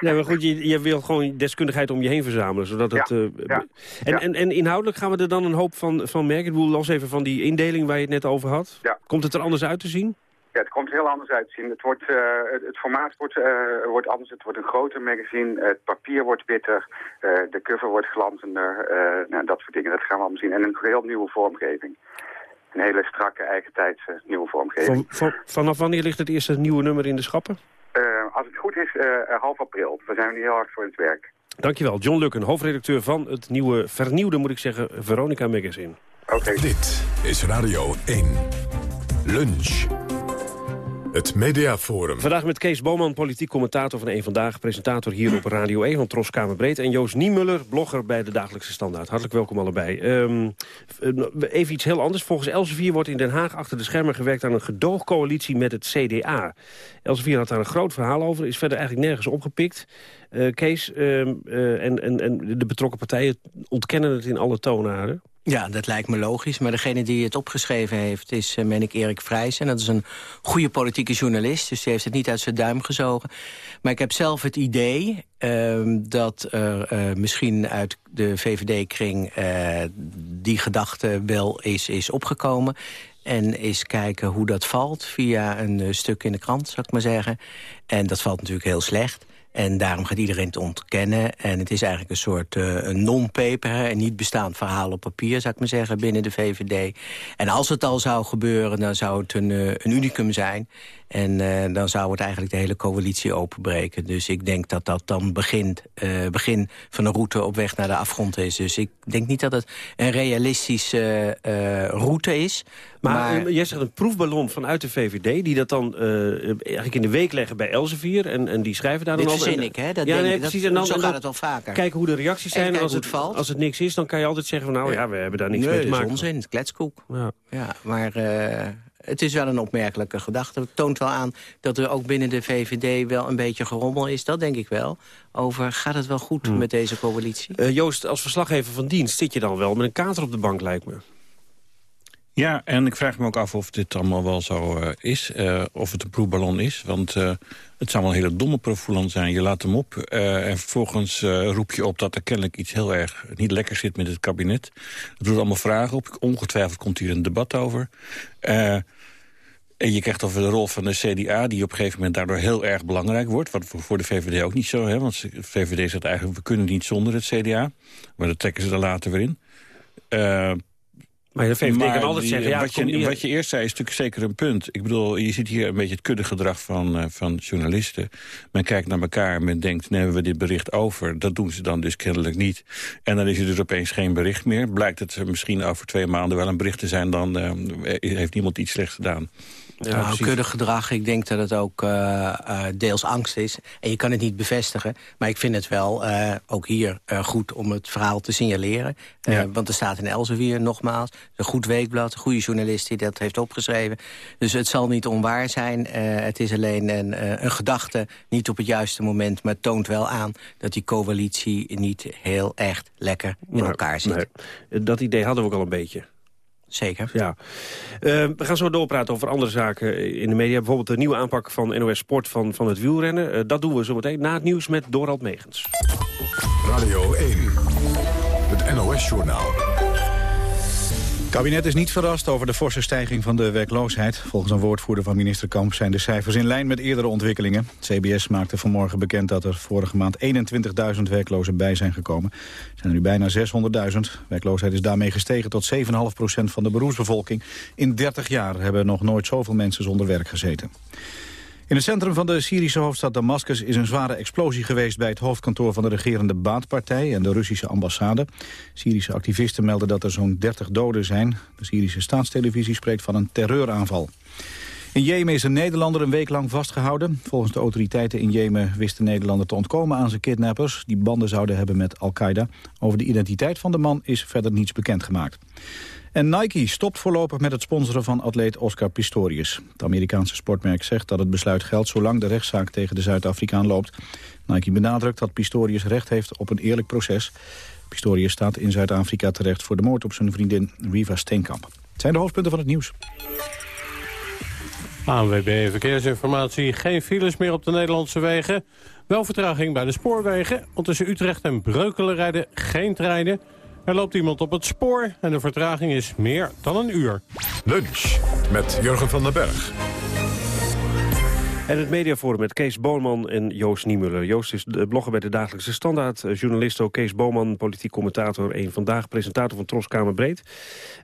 ja, maar goed, je, je wil gewoon deskundigheid om je heen verzamelen. Zodat het, Ja, eh, ja, en. En, en inhoudelijk gaan we er dan een hoop van, van merken? Ik bedoel, los even van die indeling waar je het net over had. Ja. Komt het er anders uit te zien? Ja, het komt heel anders uitzien. Het, wordt, eh, het, formaat wordt, eh, wordt anders. Het wordt een groter magazine. Het papier wordt witter. de cover wordt glanzender. nou, dat soort dingen. Dat gaan we allemaal zien. En een heel nieuwe vormgeving. Een hele strakke, eigen tijdse nieuwe vormgeving. Van, van, vanaf wanneer ligt het eerste nieuwe nummer in de schappen? Eh, als het goed is, eh, eh, half april. Daar zijn we nu heel hard voor in het werk. Dankjewel, John Lukken, hoofdredacteur van het nieuwe, vernieuwde moet ik zeggen, Veronica Magazine. Oké. Dit is Radio 1. Lunch. Het Mediaforum. Vandaag met Kees Boman, politiek commentator van Eén Vandaag... presentator hier op Radio 1 van Tros Kamerbreed... en Joost Niemuller, blogger bij de Dagelijkse Standaard. Hartelijk welkom allebei. Ehm, eh, even iets heel anders. Volgens Elsevier wordt in Den Haag achter de schermen gewerkt... aan een gedoogcoalitie met het CDA. Elsevier had daar een groot verhaal over, is verder eigenlijk nergens opgepikt. Eh, Kees ehm, eh, en, en, en de betrokken partijen ontkennen het in alle toonaarden. Ja, dat lijkt me logisch. Maar degene die het opgeschreven heeft is, uh, ik, Erik Vrijs. En dat is een goede politieke journalist. Dus die heeft het niet uit zijn duim gezogen. Maar ik heb zelf het idee uh, dat er uh, misschien uit de VVD-kring... Uh, die gedachte wel is, is opgekomen. En eens kijken hoe dat valt via een stuk in de krant, zou ik maar zeggen. En dat valt natuurlijk heel slecht. En daarom gaat iedereen het ontkennen. En het is eigenlijk een soort een non-paper, een niet bestaand verhaal op papier, zou ik maar zeggen, binnen de VVD. En als het al zou gebeuren, dan zou het een, uh, een unicum zijn. En uh, dan zou het eigenlijk de hele coalitie openbreken. Dus ik denk dat dat dan begint, uh, begin van een route op weg naar de afgrond is. Dus ik denk niet dat het een realistische uh, route is. Maar, maar jij zegt een proefballon vanuit de VVD... die dat dan eigenlijk in de week leggen bij Elsevier... en, en die schrijven daar dan al... Dit verzin ik, hè? Dat ja, nee, precies. En dan, zo gaat het wel vaker. Kijken hoe de reacties zijn. En als het, valt. als het niks is, dan kan je altijd zeggen... van nou ja, we hebben daar niks nee, mee te maken. Nee, onzin. Kletskoek. Ja, ja maar het is wel een opmerkelijke gedachte. Het toont wel aan dat er ook binnen de VVD wel een beetje gerommel is. Dat denk ik wel. Over gaat het wel goed hmm. met deze coalitie? Uh, Joost, als verslaggever van dienst zit je dan wel met een kater op de bank, lijkt me. Ja, en ik vraag me ook af of dit allemaal wel zo uh, is. Uh, of het een proefballon is. Want uh, het zou wel een hele domme proefballon zijn. Je laat hem op en vervolgens roep je op dat er kennelijk iets heel erg niet lekker zit met het kabinet. Er doet allemaal vragen op. Ongetwijfeld komt hier een debat over. En je krijgt over de rol van de CDA, die op een gegeven moment daardoor heel erg belangrijk wordt. Wat voor de VVD ook niet zo, hè? want de VVD zegt eigenlijk, we kunnen niet zonder het CDA. Maar dat trekken ze er later weer in. Uh, maar de VVD kan altijd die, zeggen... Ja, wat, je, wat je eerst zei is natuurlijk zeker een punt. Ik bedoel, je ziet hier een beetje het kuddegedrag van, uh, van journalisten. Men kijkt naar elkaar en men denkt, nemen we dit bericht over? Dat doen ze dan dus kennelijk niet. En dan is er dus opeens geen bericht meer. Blijkt het misschien over twee maanden wel een bericht te zijn... dan uh, heeft niemand iets slechts gedaan. Ja, kuddig gedrag, ik denk dat het ook uh, uh, deels angst is. En je kan het niet bevestigen. Maar ik vind het wel, uh, ook hier, goed om het verhaal te signaleren. Ja. Want er staat in Elsevier, nogmaals, een goed weekblad... een goede journalist die dat heeft opgeschreven. Dus het zal niet onwaar zijn. het is alleen een, een gedachte, niet op het juiste moment... maar het toont wel aan dat die coalitie niet heel echt lekker in elkaar zit. Nee. Dat idee hadden we ook al een beetje. Zeker. Ja. Uh, we gaan zo doorpraten over andere zaken in de media. Bijvoorbeeld de nieuwe aanpak van NOS Sport van, van het wielrennen. Uh, dat doen we zo meteen na het nieuws met Dorald Megens. Radio 1, het NOS-journaal. Het kabinet is niet verrast over de forse stijging van de werkloosheid. Volgens een woordvoerder van minister Kamp zijn de cijfers in lijn met eerdere ontwikkelingen. CBS maakte vanmorgen bekend dat er vorige maand 21.000 werklozen bij zijn gekomen. Er zijn er nu bijna 600.000. Werkloosheid is daarmee gestegen tot 7,5% van de beroepsbevolking. In 30 jaar hebben nog nooit zoveel mensen zonder werk gezeten. In het centrum van de Syrische hoofdstad Damascus is een zware explosie geweest bij het hoofdkantoor van de regerende Baatpartij en de Russische ambassade. Syrische activisten melden dat er zo'n 30 doden zijn. De Syrische staatstelevisie spreekt van een terreuraanval. In Jemen is een Nederlander een week lang vastgehouden. Volgens de autoriteiten in Jemen wist de Nederlander te ontkomen aan zijn kidnappers... die banden zouden hebben met Al-Qaeda. Over de identiteit van de man is verder niets bekendgemaakt. En Nike stopt voorlopig met het sponsoren van atleet Oscar Pistorius. Het Amerikaanse sportmerk zegt dat het besluit geldt zolang de rechtszaak tegen de Zuid-Afrikaan loopt. Nike benadrukt dat Pistorius recht heeft op een eerlijk proces. Pistorius staat in Zuid-Afrika terecht voor de moord op zijn vriendin Riva Steenkamp. Het zijn de hoofdpunten van het nieuws. ANWB Verkeersinformatie. Geen files meer op de Nederlandse wegen. Wel vertraging bij de spoorwegen. Want tussen Utrecht en Breukelen rijden geen treinen. Er loopt iemand op het spoor en de vertraging is meer dan een uur. Lunch met Jurgen van den Berg. En het mediaforum met Kees Boonman en Joost Niemuller. Joost is de blogger bij de Dagelijkse Standaard. Journalist ook Kees Boonman, politiek commentator. een vandaag presentator van Troskamer Breed.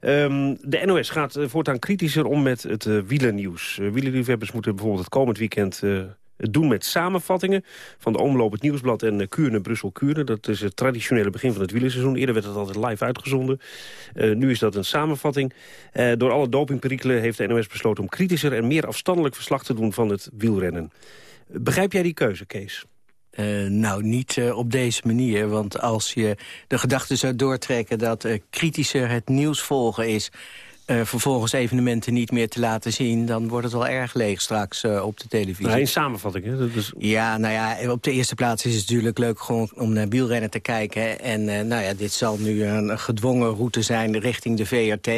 Um, de NOS gaat voortaan kritischer om met het uh, wielernieuws. Uh, wielerliefhebbers moeten bijvoorbeeld het komend weekend... Uh, het doen met samenvattingen van de Omloop, het Nieuwsblad en Kuurne, Brussel, Kuurne. Dat is het traditionele begin van het wielerseizoen. Eerder werd het altijd live uitgezonden. Uh, nu is dat een samenvatting. Uh, door alle dopingperikelen heeft de NOS besloten om kritischer en meer afstandelijk verslag te doen van het wielrennen. Begrijp jij die keuze, Kees? Nou, niet op deze manier. Want als je de gedachte zou doortrekken dat kritischer het nieuws volgen is eh, vervolgens evenementen niet meer te laten zien... dan wordt het wel erg leeg straks uh, op de televisie. In samenvatting, hè? Dat is... Ja, nou ja, op de eerste plaats is het natuurlijk leuk gewoon om naar wielrennen te kijken. En uh, nou ja, dit zal nu een gedwongen route zijn richting de VRT.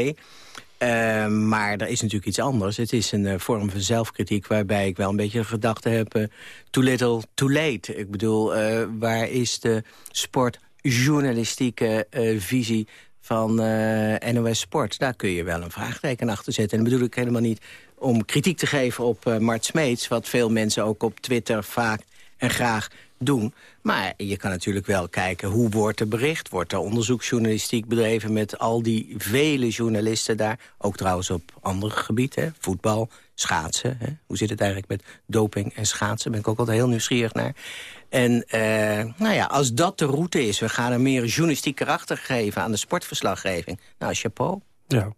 maar er is natuurlijk iets anders. Het is een vorm van zelfkritiek waarbij ik wel een beetje de gedachte heb... too little, too late. Ik bedoel, waar is de sportjournalistieke visie van uh, NOS Sport. Daar kun je wel een vraagteken achter zetten. En dat bedoel ik helemaal niet om kritiek te geven op uh, Mart Smeets... wat veel mensen ook op Twitter vaak en graag doen. Maar je kan natuurlijk wel kijken hoe wordt er bericht. Wordt er onderzoeksjournalistiek bedreven met al die vele journalisten daar. Ook trouwens op andere gebieden, voetbal, schaatsen. Hè? Hoe zit het eigenlijk met doping en schaatsen? Daar ben ik ook altijd heel nieuwsgierig naar. En uh, nou ja, als dat de route is, we gaan een meer journalistiek karakter geven aan de sportverslaggeving. Nou, chapeau. Ja.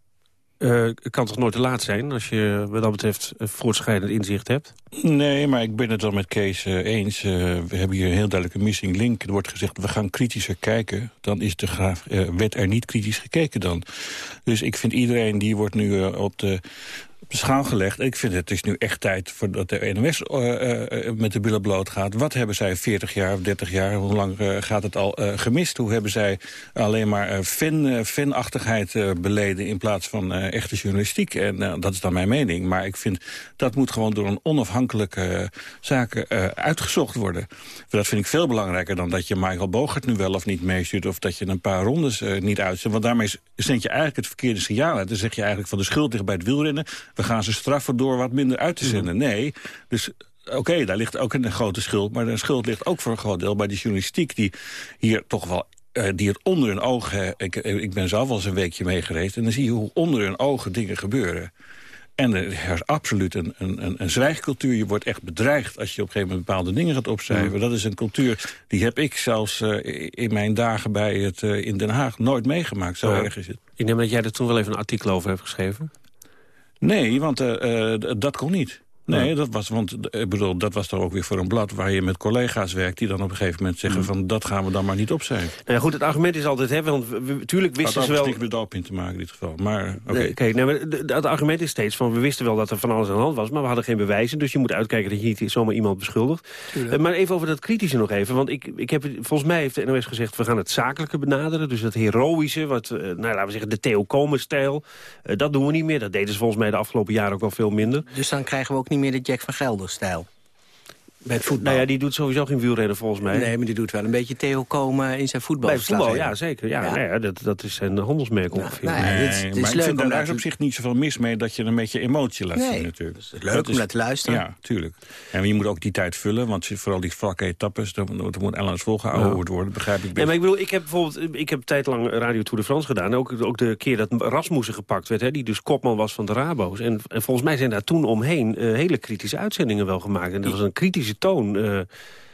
Uh, het kan toch nooit te laat zijn als je wat dat betreft voortschrijdend inzicht hebt? Nee, maar ik ben het wel met Kees uh, eens. Uh, we hebben hier een heel duidelijke missing link. Er wordt gezegd, we gaan kritischer kijken. Dan is de graaf, werd er niet kritisch gekeken dan. Dus ik vind iedereen die wordt nu op de op schaal gelegd. Ik vind het is nu echt tijd voor dat de NOS uh, uh, met de billen bloot gaat. Wat hebben zij 40 jaar of 30 jaar, hoe lang gaat het al gemist? Hoe hebben zij alleen maar fan, fanachtigheid beleden... in plaats van echte journalistiek? En dat is dan mijn mening. Maar ik vind dat moet gewoon door een onafhankelijke zaken uitgezocht worden. Dat vind ik veel belangrijker dan dat je Michael Bogert nu wel of niet meestuurt... of dat je een paar rondes niet uitzet. Want daarmee zend je eigenlijk het verkeerde signaal uit. Dan zeg je eigenlijk van de schuld ligt bij het wielrennen we gaan ze straffen door wat minder uit te mhm. zenden. Nee, dus oké, daar ligt ook een grote schuld. Maar de schuld ligt ook voor een groot deel bij de journalistiek... die hier toch wel uh, die het onder hun ogen... Ik, ik ben zelf al eens een weekje meegereisd... en dan zie je hoe onder hun ogen dingen gebeuren. En er is absoluut een, een, een zwijgcultuur. Je wordt echt bedreigd als je op een gegeven moment bepaalde dingen gaat opschrijven. Mhm. Dat is een cultuur, die heb ik zelfs uh, in mijn dagen bij het uh, in Den Haag nooit meegemaakt. Zo erg is het. Ik neem dat jij er toen wel even een artikel over hebt geschreven. Nee, want uh, dat kon niet. Nee, dat was, want ik bedoel, dat was toch ook weer voor een blad waar je met collega's werkt... die dan op een gegeven moment zeggen mm. van dat gaan we dan maar niet opzij. Nou goed, het argument is altijd, hè, want natuurlijk wisten ze wel... Het had met doping te maken in dit geval, maar oké. Okay. Kijk, nou, het argument is steeds van we wisten wel dat er van alles aan de hand was... maar we hadden geen bewijzen, dus je moet uitkijken dat je niet zomaar iemand beschuldigt. Uh, maar even over dat kritische nog even, want ik, ik heb, volgens mij heeft de NOS gezegd... we gaan het zakelijke benaderen, dus dat heroïsche, wat, uh, nou, laten we zeggen de Theo Komen-stijl... Uh, dat doen we niet meer, dat deden ze volgens mij de afgelopen jaren ook wel veel minder. Dus dan krijgen we ook niet meer de Jack van Gelder-stijl. Bij het voetbal. Nou ja, die doet sowieso geen wielrennen volgens mij. Nee, maar die doet wel een beetje Theo komen in zijn voetbal. Bij voetbal, ja, zeker. Ja, ja. Nou ja dat, dat is zijn handelsmerk nou, ongeveer. Nou, nee, het, het is maar leuk ik vind daar is op zich niet zoveel mis mee dat je een beetje emotie laat zien natuurlijk. Is leuk dat om naar te luisteren. Ja, tuurlijk. En je moet ook die tijd vullen, want vooral die vlakke etappes, dat, dat moet Ellen volgehouden worden, begrijp ik best. Maar ik bedoel, ik heb bijvoorbeeld, ik heb tijd lang Radio Tour de France gedaan. Ook, ook de keer dat Rasmussen gepakt werd, hè, die dus kopman was van de Rabo's. En, en volgens mij zijn daar toen omheen uh, hele kritische uitzendingen wel gemaakt. En dat was een kritische toon...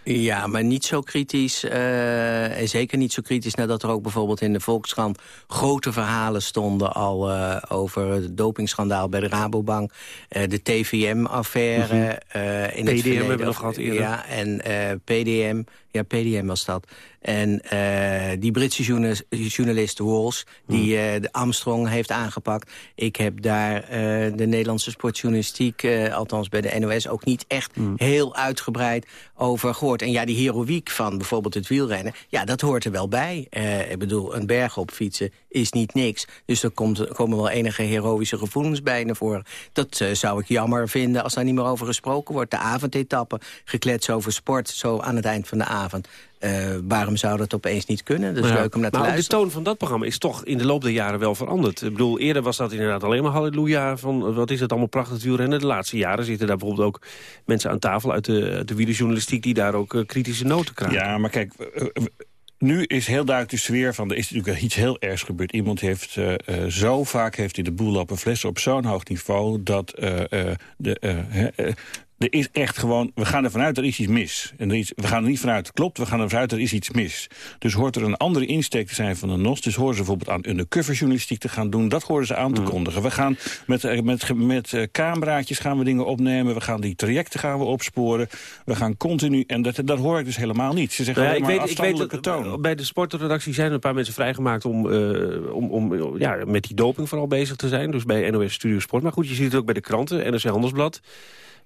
Ja, maar niet zo kritisch. Uh, en zeker niet zo kritisch nadat er ook bijvoorbeeld in de Volkskrant... grote verhalen stonden al uh, over het dopingschandaal bij de Rabobank. Uh, de TVM-affaire. -hmm. in PDM het hebben we nog gehad eerder. Ja, en PDM. Ja, PDM was dat. En die Britse journalist, journalist Walls, die uh, de Armstrong heeft aangepakt. Ik heb daar de Nederlandse sportjournalistiek, althans bij de NOS... ook niet echt mm. heel uitgebreid over gehoord. En ja, die heroïek van bijvoorbeeld het wielrennen... ja, dat hoort er wel bij. ik bedoel, een berg op fietsen is niet niks. Dus er, komt, komen wel enige heroïsche gevoelens bij naar voren. Dat zou ik jammer vinden als daar niet meer over gesproken wordt. De avondetappen, geklets over sport, zo aan het eind van de avond. Uh, waarom zou dat opeens niet kunnen? Dat is leuk om naar te maar luisteren. de toon van dat programma is toch in de loop der jaren wel veranderd. Ik bedoel, eerder was dat inderdaad alleen maar halleluja... van wat is het allemaal prachtig wielrennen. De laatste jaren zitten daar bijvoorbeeld ook mensen aan tafel... uit de, de wielerjournalistiek die daar ook uh, kritische noten krijgen. Ja, maar kijk... Uh, nu is heel duidelijk de sfeer van... er is natuurlijk iets heel ergs gebeurd. Iemand heeft uh, uh, zo vaak heeft hij de boel op een fles op zo'n hoog niveau... dat uh, de, er is echt gewoon, we gaan ervan uit, er is iets mis. En er is, we gaan er niet vanuit, klopt, we gaan ervan uit, er is iets mis. Dus hoort er een andere insteek te zijn van de NOS. Dus horen ze bijvoorbeeld aan undercoverjournalistiek te gaan doen. Dat horen ze aan te Mm. kondigen. We gaan met, eh, met, met eh, cameraatjes gaan we dingen opnemen. We gaan die trajecten gaan we opsporen. We gaan continu, en dat, dat hoor ik dus helemaal niet. Ze zeggen Nou ja, alleen ik, maar weet, ik weet dat toon. bij de sportredactie zijn er een paar mensen vrijgemaakt om, eh, om, om ja, met die doping vooral bezig te zijn. Dus bij NOS Studio Sport. Maar goed, je ziet het ook bij de kranten, NRC Handelsblad.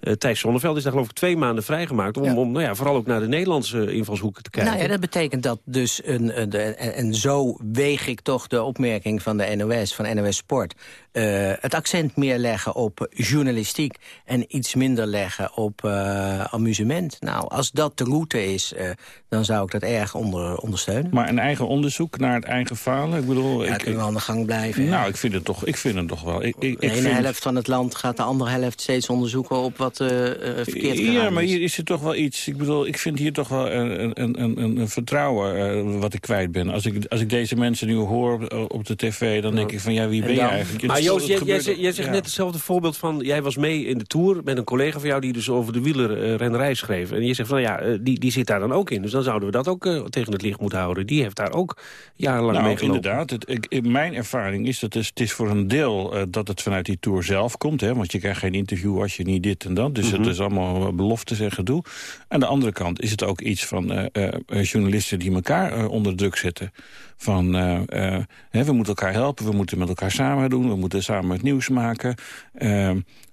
Eh, Thijs Zonneveld is daar geloof ik twee maanden vrijgemaakt... om, om nou ja, vooral ook naar de Nederlandse invalshoeken te kijken. Nou ja, dat betekent dat dus, een, en zo weeg ik toch de opmerking van de NOS, van NOS Sport... eh, het accent meer leggen op journalistiek en iets minder leggen op eh, amusement. Nou, als dat de route is, eh, dan zou ik dat erg onder, ondersteunen. Maar een eigen onderzoek naar het eigen falen? Ik bedoel, Ja, ik, kunnen we aan de gang blijven. hè? nou, ik vind het toch, ik vind het toch wel. Ik, ik, de ik ene vind- helft van het land gaat de andere helft steeds onderzoeken op wat verkeerd gegaan Ja, maar hier is er toch wel iets. Ik bedoel, ik vind hier toch wel een, een, een, een, een vertrouwen wat ik kwijt ben. Als ik, als ik deze mensen nu hoor op, op de tv, dan denk ik van ja, wie ben je eigenlijk? Joost, jij, jij, zegt- jij zegt ja. net hetzelfde voorbeeld van... jij was mee in de Tour met een collega van jou... die dus over de wielerrennerij schreef. En je zegt van ja, eh, die, die zit daar dan ook in. Dus dan zouden we dat ook eh, tegen het licht moeten houden. Die heeft daar ook jarenlang nou, mee gelopen. inderdaad. Het, ik, in mijn ervaring is dat het, het is voor een deel eh, dat het vanuit die tour zelf komt. Hè, want je krijgt geen interview als je niet dit en dat. Dus Mhm. het is allemaal beloftes en gedoe. Aan de andere kant is het ook iets van eh, eh, journalisten die elkaar eh, onder druk zetten. Van, eh, eh, hè, we moeten elkaar helpen, we moeten met elkaar samen doen... we moeten samen het nieuws maken.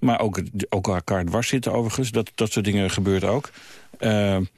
Eh, maar ook, ook elkaar dwars zitten overigens. Dat, dat soort dingen gebeurt ook. Eh,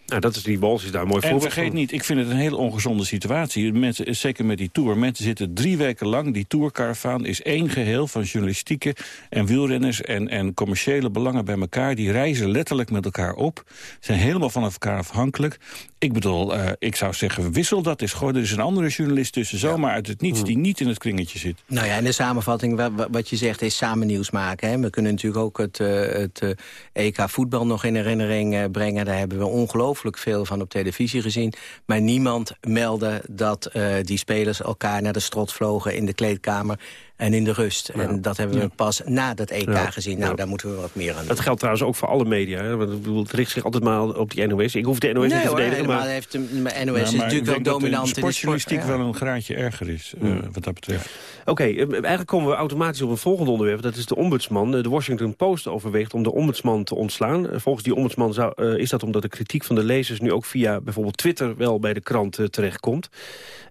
nou, dat is die Wals is daar een mooi en voorbeeld vergeet van. niet, ik vind het een hele ongezonde situatie. Mensen, zeker met die tour. Mensen zitten drie weken lang. Die tourcaravaan is één geheel van journalistieke en wielrenners... En, en commerciële belangen bij elkaar. Die reizen letterlijk met elkaar op. Zijn helemaal van elkaar afhankelijk. Ik bedoel, eh, ik zou zeggen, wissel dat eens. Gooi er is een andere journalist tussen. Zomaar uit het niets, die niet in het kringetje zit. Nou ja, en de samenvatting, wa- wa- wat je zegt, is samen nieuws maken. Hè. We kunnen natuurlijk ook het, eh, het eh, EK voetbal nog in herinnering eh, brengen. Daar hebben we ongelooflijk veel van op televisie gezien. Maar niemand meldde dat die spelers elkaar naar de strot vlogen in de kleedkamer en in de rust. En dat hebben we Ja. pas na dat EK Ja. gezien. Nou, Ja. daar moeten we wat meer aan doen. Dat geldt trouwens ook voor alle media. Hè? Want ik bedoel, het richt zich altijd maar op die NOS. Ik hoef de NOS niet te verdedigen, maar... heeft de NOS Ja, is ik natuurlijk wel denk dat dominant de in de sport. sportjournalistiek ja. wel een graadje erger is, eh, Mm. wat dat betreft. Oké, eh, eigenlijk komen we automatisch op een volgende onderwerp. Dat is de ombudsman. Eh, De Washington Post overweegt om de ombudsman te ontslaan. Volgens die ombudsman zou, is dat omdat de kritiek van de lezers... nu ook via bijvoorbeeld Twitter wel bij de krant eh, terechtkomt.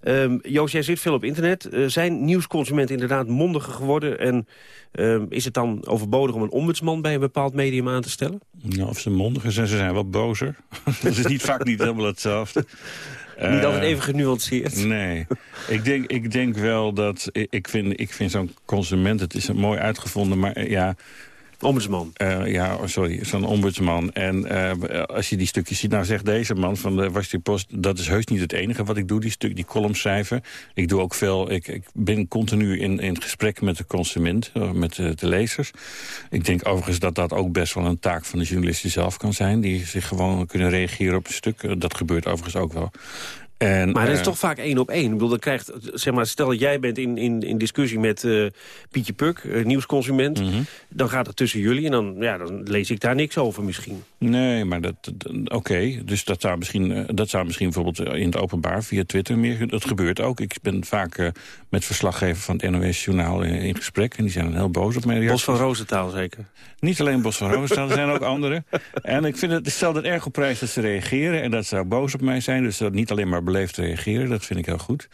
Ehm, Joost, jij zit veel op internet. Zijn nieuwsconsumenten inderdaad mondiger geworden? En ehm, is het dan overbodig om een ombudsman bij een bepaald medium aan te stellen? Nou, of ze mondiger zijn, ze zijn wel bozer. dat is niet vaak niet helemaal hetzelfde. Niet Eh, altijd even genuanceerd. Nee, ik denk, ik denk wel dat... Ik ik vind, ik vind zo'n consument, het is mooi uitgevonden, maar eh, ja... Ombudsman. ja, oh, sorry, zo'n ombudsman. En eh, als je die stukjes ziet, nou zegt deze man van de Washington Post... dat is heus niet het enige wat ik doe, die stuk, die columns schrijven. Ik doe ook veel, ik, ik ben continu in, in gesprek met de consument, eh, met de, de lezers. Ik denk overigens dat dat ook best wel een taak van de journalisten zelf kan zijn... die zich gewoon kunnen reageren op een stuk. Eh, Dat gebeurt overigens ook wel. En, Maar dat is eh, toch vaak één op één. Ik bedoel, dan krijgt, zeg maar, stel dat jij bent in, in, in discussie met eh, Pietje Puk, eh, nieuwsconsument. Mhm. Dan gaat het tussen jullie en dan, ja, dan lees ik daar niks over misschien. Nee, maar dat, oké. Dus dat zou, misschien, dat zou misschien bijvoorbeeld in het openbaar via Twitter meer... Dat gebeurt ook. Ik ben vaak met verslaggever van het NOS-journaal in, in gesprek. En die zijn dan heel boos op reacties. Bos van Roosentaal zeker? Niet alleen Bos van Roosentaal, er zijn ook anderen. En ik vind het, ik stel het erg op prijs dat ze reageren. En dat ze boos op mij zijn. Dus dat niet alleen maar beleefd reageren. Dat vind ik heel goed.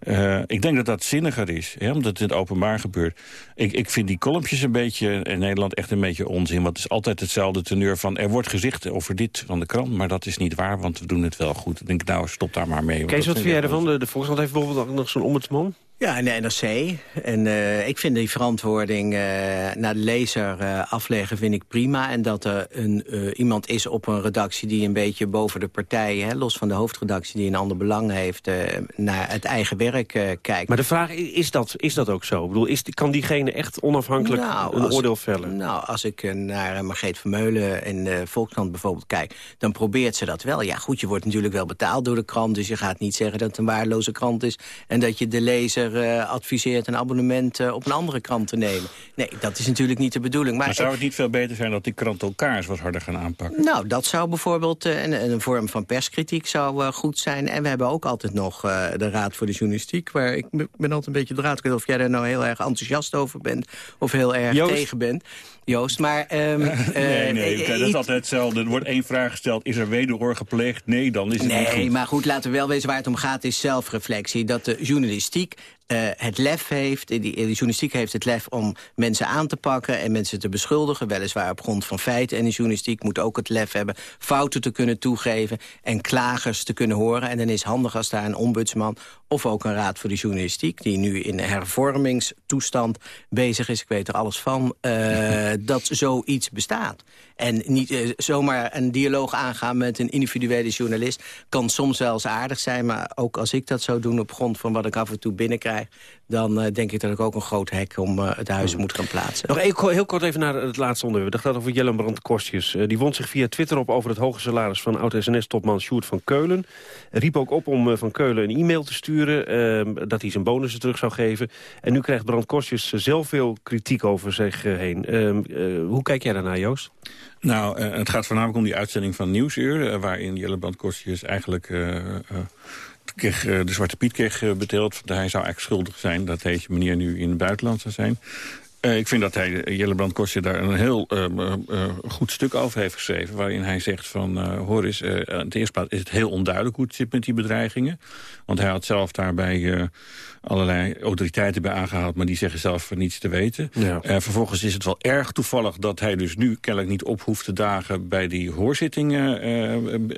Eh, ik denk dat dat zinniger is. Hè, omdat het in het openbaar gebeurt. Ik, ik vind die kolompjes een beetje in Nederland echt een beetje onzin. Want het is altijd hetzelfde teneur van... er wordt gezegd over dit van de krant. Maar dat is niet waar, want we doen het wel goed. Ik denk, nou, stop daar maar mee. Kees, wat vind jij ervan? De, de Volkskrant heeft bijvoorbeeld ook nog zo'n ombudsman. Ja, en de NRC. En eh, ik vind die verantwoording eh, naar de lezer eh, afleggen vind ik prima. En dat er een, iemand is op een redactie die een beetje boven de partij... Hè, los van de hoofdredactie die een ander belang heeft... naar het eigen werk kijkt. Maar de vraag is, is dat, is dat ook zo? Ik bedoel, is, kan diegene echt onafhankelijk Nou, een oordeel vellen? Nou, als ik naar Margreet Vermeulen in de Volkskrant bijvoorbeeld kijk... dan probeert ze dat wel. Ja, goed, je wordt natuurlijk wel betaald door de krant... dus je gaat niet zeggen dat het een waardeloze krant is... en dat je de lezer minister eh, adviseert een abonnement eh, op een andere krant te nemen. Nee, dat is natuurlijk niet de bedoeling. Maar, Maar zou het niet veel beter zijn dat die kranten elkaar eens wat harder gaan aanpakken? Nou, dat zou bijvoorbeeld eh, een, een vorm van perskritiek zou goed zijn. En we hebben ook altijd nog de Raad voor de Journalistiek... waar ik ben altijd een beetje draad. Ik weet niet of jij daar nou heel erg enthousiast over bent... of heel erg Joost? tegen bent. Joost, maar... ehm, nee, nee, dat is altijd hetzelfde. Er wordt één vraag gesteld, is er wederhoor gepleegd? Nee, dan is het niet Nee, goed. maar goed, laten we wel weten waar het om gaat, is zelfreflectie. Dat de journalistiek eh, het lef heeft, die, die journalistiek heeft het lef om mensen aan te pakken en mensen te beschuldigen, weliswaar op grond van feiten. En de journalistiek moet ook het lef hebben fouten te kunnen toegeven en klagers te kunnen horen. En dan is het handig als daar een ombudsman of ook een raad voor de journalistiek, die nu in hervormingstoestand bezig is, ik weet er alles van, eh, dat zoiets bestaat. En niet eh, zomaar een dialoog aangaan met een individuele journalist... kan soms wel eens aardig zijn, maar ook als ik dat zou doen... op grond van wat ik af en toe binnenkrijg... dan eh, denk ik dat ik ook een groot hek om eh, het huis moet gaan plaatsen. Nog heel, heel kort even naar het laatste onderwerp. Dat gaat over Jellenbrand Kostjes. Eh, die wond zich via Twitter op over het hoge salaris van oud-SNS-topman Sjoerd van Keulen. Riep ook op om eh, van Keulen een e-mail te sturen... eh, dat hij zijn bonussen terug zou geven. En nu krijgt Brand Kostjes zelf veel kritiek over zich heen. Eh, eh, hoe kijk jij daarnaar, Joost? Nou, eh, het gaat voornamelijk om die uitzending van Nieuwsuur... waarin Jellebrand Kostjes eigenlijk... eh, kreeg, de Zwarte Piet kreeg eh, beteeld. Hij zou eigenlijk schuldig zijn dat deze meneer nu in het buitenland zou zijn. Eh, ik vind dat hij, eh, Jellebrand Kostje, daar een heel goed stuk over heeft geschreven... waarin hij zegt van, hoor eens, in de eerste plaats is het heel onduidelijk... hoe het zit met die bedreigingen. Want hij had zelf daarbij allerlei autoriteiten bij aangehaald... maar die zeggen zelf niets te weten. Ja. Vervolgens is het wel erg toevallig dat hij dus nu kennelijk niet op hoeft te dagen... bij die hoorzitting eh,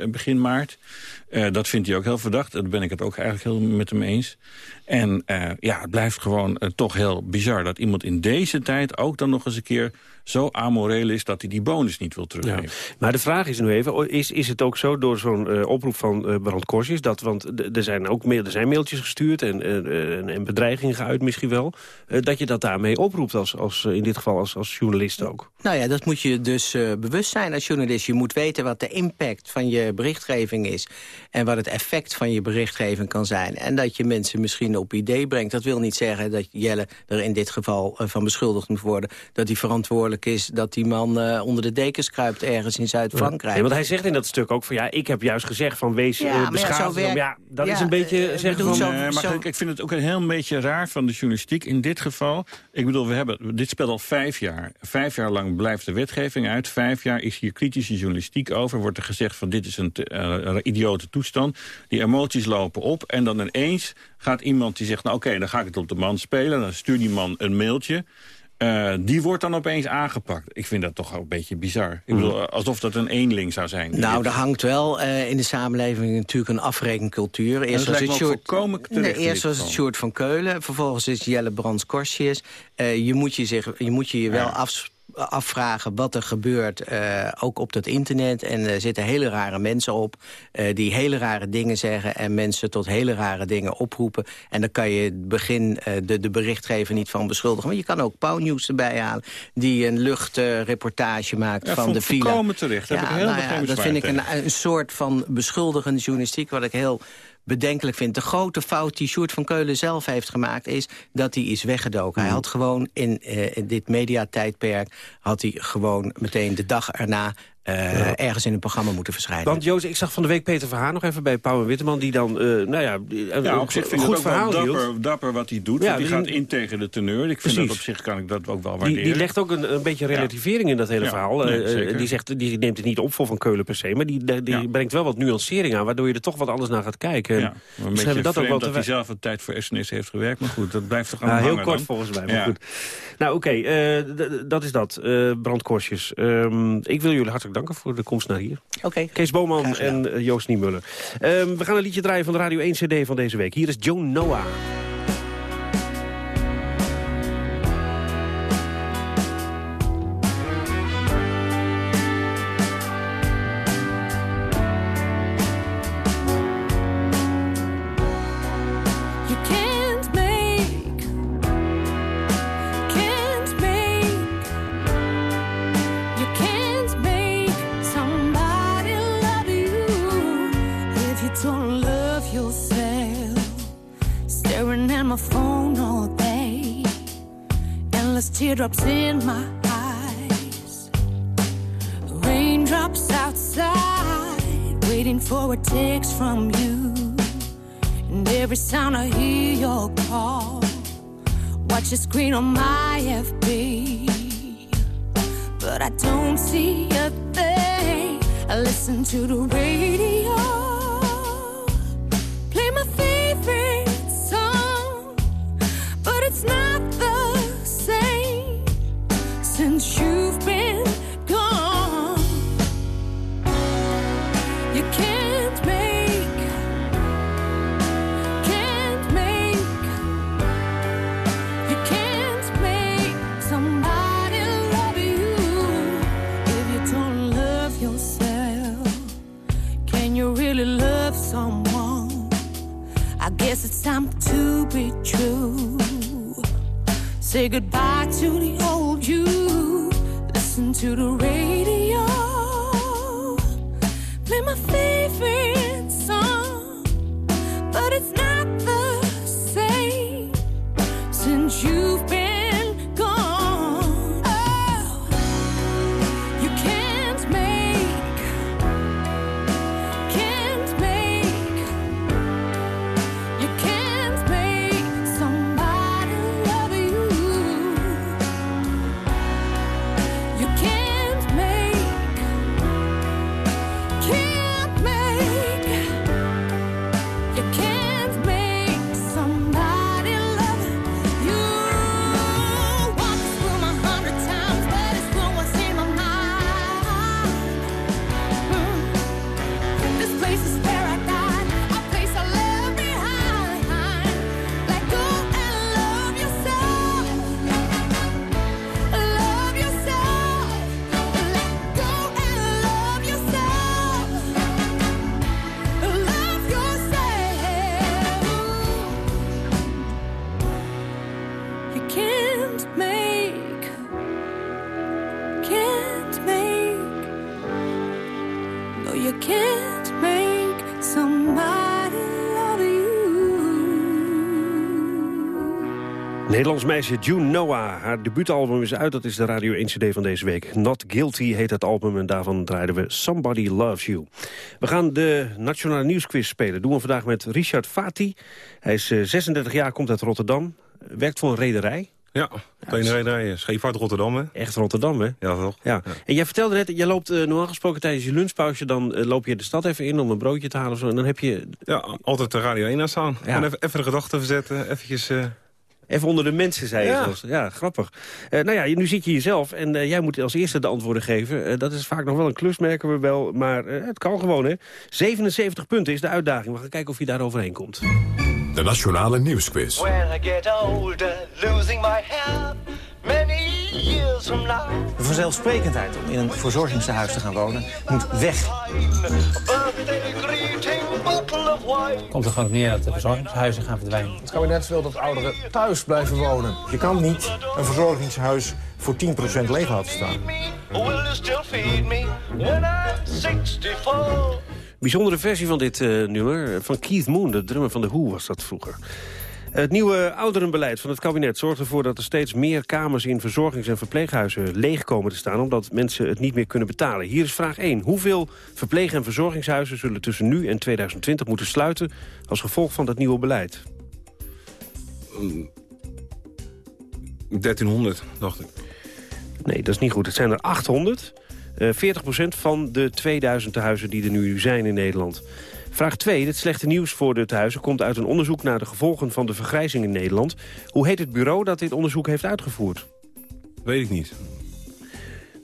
begin maart. Eh, dat vindt hij ook heel verdacht. Daar ben ik het ook eigenlijk heel met hem eens. En eh, ja, het blijft gewoon eh, toch heel bizar... dat iemand in deze tijd ook dan nog eens een keer zo amoreel is... dat hij die bonus niet wil teruggeven. Ja. Maar de vraag is nu even, is, is het ook zo door zo'n eh, oproep van eh Brand Korsjes... dat, want er zijn ook mail, er zijn mailtjes gestuurd en, en, en bedreigingen geuit misschien wel... eh, dat je dat daarmee oproept, als, als, in dit geval als, als journalist ook. Nou ja, dat moet je dus eh, bewust zijn als journalist. Je moet weten wat de impact van je berichtgeving is... en wat het effect van je berichtgeving kan zijn. En dat je mensen misschien op idee brengt. Dat wil niet zeggen dat Jelle er in dit geval van beschuldigd moet worden... dat hij verantwoordelijk is dat die man eh, onder de dekens kruipt... ergens in Zuid-Frankrijk. Want hij zegt in dat stuk ook van ja, ik heb juist gezegd van wees Ja, eh, maar ja, dat ja, is een beetje eh, zeggen van... zo- maar zo- ik, ik vind het ook een heel beetje raar van de journalistiek in dit geval. Ik bedoel, we hebben, dit speelt al vijf jaar. Vijf jaar lang blijft de wetgeving uit. Vijf jaar is hier kritische journalistiek over. Wordt er gezegd van dit is een te- eh, idiote toestand. Die emoties lopen op. En dan ineens gaat iemand die zegt... nou oké, dan ga ik het op de man spelen. Dan stuurt die man een mailtje. Eh, die wordt dan opeens aangepakt. Ik vind dat toch ook een beetje bizar. Ik bedoel, alsof dat een eenling zou zijn. Nou, er hangt wel eh, in de samenleving natuurlijk een afrekencultuur. Eerst was het Sjoerd- terecht nee, eerst was het. Sjoerd van Keulen, vervolgens is Jelle Brands Korsjes. Eh, je moet je, zich, je moet je, je wel afs- afvragen wat er gebeurt, eh, ook op dat internet. En er zitten hele rare mensen op eh, die hele rare dingen zeggen... en mensen tot hele rare dingen oproepen. En dan kan je het begin eh, de, de berichtgever niet van beschuldigen. Maar je kan ook Pauwnieuws erbij halen... die een luchtreportage maakt Ja, van vond de ik villa. volkomen terecht. Heb ik nou ja, dat vind ik een, een soort van beschuldigende journalistiek... wat ik heel bedenkelijk vind. De grote fout die Sjoerd van Keulen zelf heeft gemaakt... is dat hij is weggedoken. Hij had gewoon in, eh, in dit mediatijdperk... had hij gewoon meteen de dag erna... eh, ergens in een programma moeten verschijnen. Want Joost, ik zag van de week Peter Verhaan nog even bij Pauw en Witteman... die dan, eh, nou ja, een Ja, een op zich vind ik goed het ook verhaal dapper, dapper wat hij doet. Ja, want die die- gaat in tegen de teneur. Ik vind Precies. dat op zich kan ik dat ook wel waarderen. Die, die legt ook een, een beetje relativering in dat hele Ja, verhaal. nee, Eh, die, zegt, die neemt het niet op voor Van Keulen per se... maar die, die die brengt wel wat nuancering aan... waardoor je er toch wat anders naar gaat kijken. En Ja, een misschien beetje dat ook wel dat hij zelf een tijd voor SNS heeft gewerkt. Maar goed, dat blijft toch aan heel hangen kort dan? volgens mij, maar goed. Nou oké, eh, dat is dat. eh brandkorstjes. Ehm, ik wil jullie hartelijk danken voor de komst naar hier. Oké. Kees Boman en eh, Joost Niemuller. Ehm, we gaan een liedje draaien van de Radio 1 CD van deze week. Hier is Joan Noah. Teardrops in my eyes. Raindrops outside, waiting for a text from you. And every sound I hear your call. Watch the screen on my FB. But I don't see a thing. I listen to the radio. Time to be true. Say goodbye to the old you. Listen to the radio. Play my favorite song. But it's not Nederlands meisje June Noah. Haar debuutalbum is uit, dat is de Radio 1 CD van deze week. Not Guilty heet het album en daarvan draaiden we Somebody Loves You. We gaan de Nationale Nieuwsquiz spelen. doen we vandaag met Richard Fati. Hij is eh, 36 jaar, komt uit Rotterdam. Werkt voor een rederij. Ja, kleine rederij, Scheepvaart Rotterdam, hè? Echt Rotterdam, hè? Ja, toch? Ja. En jij vertelde net, jij loopt eh, normaal gesproken tijdens je lunchpauze... dan eh, loop je de stad even in om een broodje te halen of zo. En dan heb je... Ja, altijd de Radio 1 aan staan. Ja. En even, even de gedachten verzetten, eventjes... eh, Even onder de mensen, zei je Ja. zelfs. Ja, grappig. Eh, nou ja, nu zit je hier zelf en eh, jij moet als eerste de antwoorden geven. Eh, dat is vaak nog wel een klus, merken we wel. Maar het kan gewoon, hè. 77 punten is de uitdaging. We gaan kijken of je daar overheen komt. De Nationale Nieuwsquiz. When I get older, losing my hair De vanzelfsprekendheid om in een verzorgingstehuis te gaan wonen moet weg. Komt er gewoon op neer dat de verzorgingshuizen gaan verdwijnen. Het kabinet wil dat ouderen thuis blijven wonen. Je kan niet een verzorgingshuis voor 10% leeg laten staan. Will you still feed me when I'm 64? Bijzondere versie van dit eh, nummer. Van Keith Moon, de drummer van de Who was dat vroeger. Het nieuwe ouderenbeleid van het kabinet zorgt ervoor dat er steeds meer kamers in verzorgings- en verpleeghuizen leeg komen te staan, omdat mensen het niet meer kunnen betalen. Hier is vraag 1. Hoeveel verpleeg- en verzorgingshuizen zullen tussen nu en 2020 moeten sluiten als gevolg van dat nieuwe beleid? 1300, dacht ik. Nee, dat is niet goed. Het zijn er 800. Eh 40% van de 2000 tehuizen die er nu zijn in Nederland. Vraag 2. Het slechte nieuws voor de tehuizen komt uit een onderzoek naar de gevolgen van de vergrijzing in Nederland. Hoe heet het bureau dat dit onderzoek heeft uitgevoerd? Weet ik niet.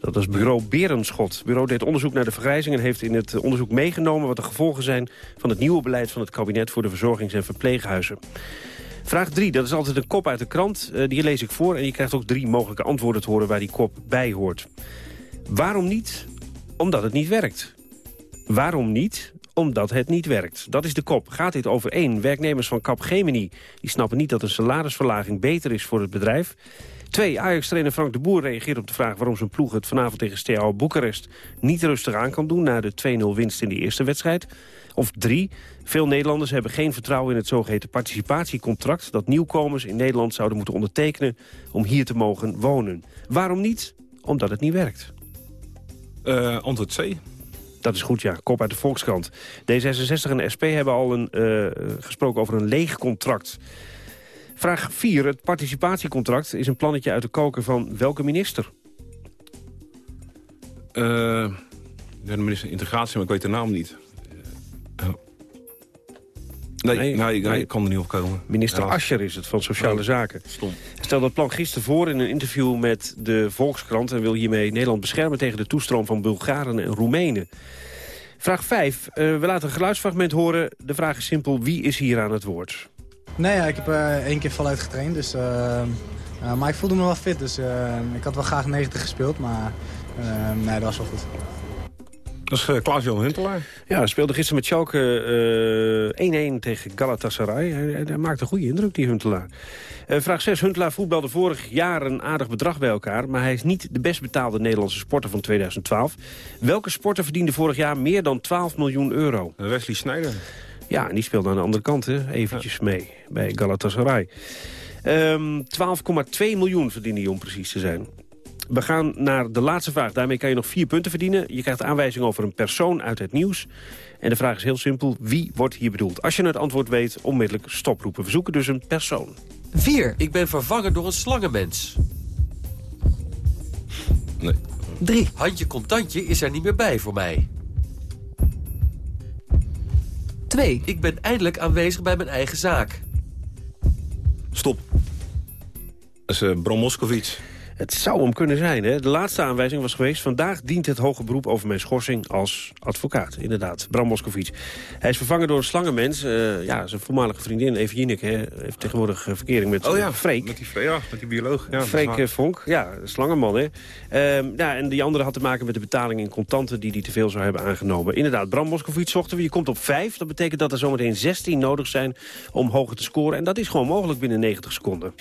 Dat is bureau Berenschot. Het bureau deed onderzoek naar de vergrijzing en heeft in het onderzoek meegenomen wat de gevolgen zijn van het nieuwe beleid van het kabinet voor de verzorgings- en verpleeghuizen. Vraag 3, dat is altijd een kop uit de krant. Eh, die lees ik voor en je krijgt ook drie mogelijke antwoorden te horen waar die kop bij hoort. Waarom niet? Omdat het niet werkt. Waarom niet? Omdat het niet werkt. Dat is de kop. Gaat dit over één? Werknemers van Capgemini die snappen niet dat een salarisverlaging beter is voor het bedrijf. Twee, Ajax-trainer Frank de Boer reageert op de vraag... waarom zijn ploeg het vanavond tegen Steaua Boekarest niet rustig aan kan doen... na de 2-0 winst in de eerste wedstrijd. Of drie, veel Nederlanders hebben geen vertrouwen in het zogeheten participatiecontract... dat nieuwkomers in Nederland zouden moeten ondertekenen om hier te mogen wonen. Waarom niet? Omdat het niet werkt. Uh, antwoord C. Dat is goed, ja. Kop uit de Volkskrant. D66 en SP hebben al een, uh, gesproken over een leeg contract. Vraag 4. Het participatiecontract is een plannetje uit de koker van welke minister? Uh, de minister Integratie, maar ik weet de naam niet. Nee, nee, nee, nee, ik kan er niet op komen. Minister ja. Ascher is het, van Sociale oh, Zaken. Stom. Hij stelde het plan gisteren voor in een interview met de Volkskrant... en wil hiermee Nederland beschermen tegen de toestroom van Bulgaren en Roemenen. Vraag 5. Uh, we laten een geluidsfragment horen. De vraag is simpel, wie is hier aan het woord? Nee, ja, ik heb uh, één keer voluit getraind. Dus, uh, uh, maar ik voelde me wel fit. Dus ik had wel graag 90 gespeeld. Maar nee, dat was wel goed. Dat is Klaas-Jan Huntelaar. Ja, hij speelde gisteren met Schalke 1-1 tegen Galatasaray. Hij, hij, maakte een goede indruk, die Huntelaar. vraag 6. Huntelaar voetbalde vorig jaar een aardig bedrag bij elkaar... maar hij is niet de best betaalde Nederlandse sporter van 2012. Welke sporter verdiende vorig jaar meer dan 12 miljoen euro? Wesley Sneijder. Ja, en die speelde aan de andere kant hè, eventjes mee bij Galatasaray. Um, 12,2 miljoen verdiende hij om precies te zijn. We gaan naar de laatste vraag. Daarmee kan je nog vier punten verdienen. Je krijgt aanwijzing over een persoon uit het nieuws. En de vraag is heel simpel. Wie wordt hier bedoeld? Als je het antwoord weet, onmiddellijk stoproepen. We zoeken dus een persoon. 4. Ik ben vervangen door een slangenmens. Nee. 3. Handje contantje is er niet meer bij voor mij. 2. Ik ben eindelijk aanwezig bij mijn eigen zaak. Stop. Dat is uh, Bron Moscovic. Het zou hem kunnen zijn. Hè? De laatste aanwijzing was geweest... vandaag dient het hoge beroep over mijn schorsing als advocaat. Inderdaad, Bram Moscovic. Hij is vervangen door een slangenmens. Uh, ja, zijn voormalige vriendin, Eve Jinek, heeft tegenwoordig uh, verkering met oh, ja, Freek. Met die, ja, met die bioloog. Ja, Freek uh, Vonk, ja, slangenman. Hè? Uh, ja, en die andere had te maken met de betaling in contanten... die hij te veel zou hebben aangenomen. Inderdaad, Bram Moscovic zochten we. Je komt op vijf. Dat betekent dat er zometeen 16 nodig zijn om hoger te scoren. En dat is gewoon mogelijk binnen 90 seconden.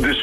Dus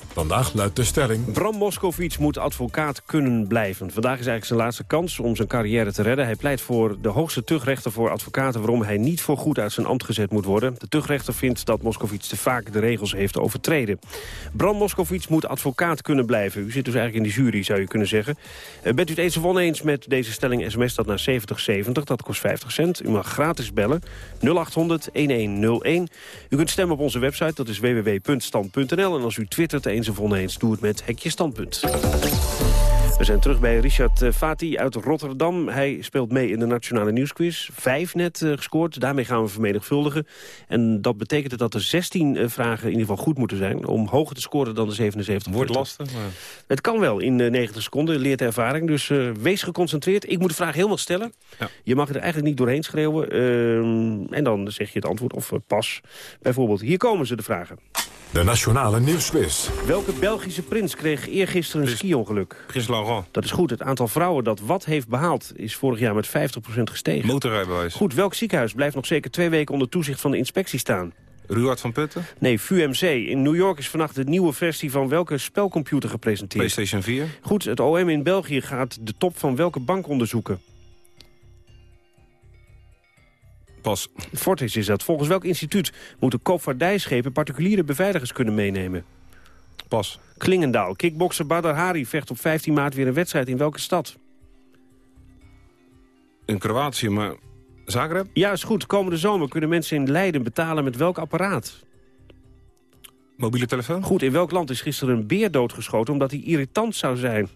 Vandaag luidt de stelling... Bram Moskowitz moet advocaat kunnen blijven. Vandaag is eigenlijk zijn laatste kans om zijn carrière te redden. Hij pleit voor de hoogste tuchtrechter voor advocaten... waarom hij niet voor goed uit zijn ambt gezet moet worden. De tuchtrechter vindt dat Moskowitz te vaak de regels heeft overtreden. Bram Moskowitz moet advocaat kunnen blijven. U zit dus eigenlijk in de jury, zou je kunnen zeggen. Uh, bent u het eens of oneens met deze stelling sms dat naar 7070? Dat kost 50 cent. U mag gratis bellen. 0800-1101. U kunt stemmen op onze website, dat is www.stand.nl. En als u twittert eens of oneens, doe het met Hekje Standpunt. We zijn terug bij Richard Fati uit Rotterdam. Hij speelt mee in de Nationale Nieuwsquiz. Vijf net uh, gescoord, daarmee gaan we vermenigvuldigen. En dat betekent dat er 16 uh, vragen in ieder geval goed moeten zijn... om hoger te scoren dan de 77 Wordt lastig, maar... Het kan wel in uh, 90 seconden, leert ervaring. Dus wees geconcentreerd. Ik moet de vraag helemaal stellen. Ja. Je mag er eigenlijk niet doorheen schreeuwen. Ehm, en dan zeg je het antwoord of pas. Bijvoorbeeld, hier komen ze de vragen. De Nationale Nieuwsquiz. Welke Belgische prins kreeg eergisteren een ski-ongeluk? Chris Dat is goed. Het aantal vrouwen dat wat heeft behaald... is vorig jaar met 50% gestegen. Motorrijbewijs. Goed. Welk ziekenhuis blijft nog zeker twee weken onder toezicht van de inspectie staan? Ruud van Putten? Nee, VUMC. In New York is vannacht de nieuwe versie van welke spelcomputer gepresenteerd? PlayStation 4. Goed. Het OM in België gaat de top van welke bank onderzoeken? Pas. Fortis is dat. Volgens welk instituut moeten koopvaardijschepen particuliere beveiligers kunnen meenemen? Pas. Klingendaal. Kickbokser Badr Hari vecht op 15 maart weer een wedstrijd in welke stad? In Kroatië, maar Zagreb? Ja, is goed. Komende zomer kunnen mensen in Leiden betalen met welk apparaat? Mobiele telefoon? Goed. In welk land is gisteren een beer doodgeschoten omdat hij irritant zou zijn?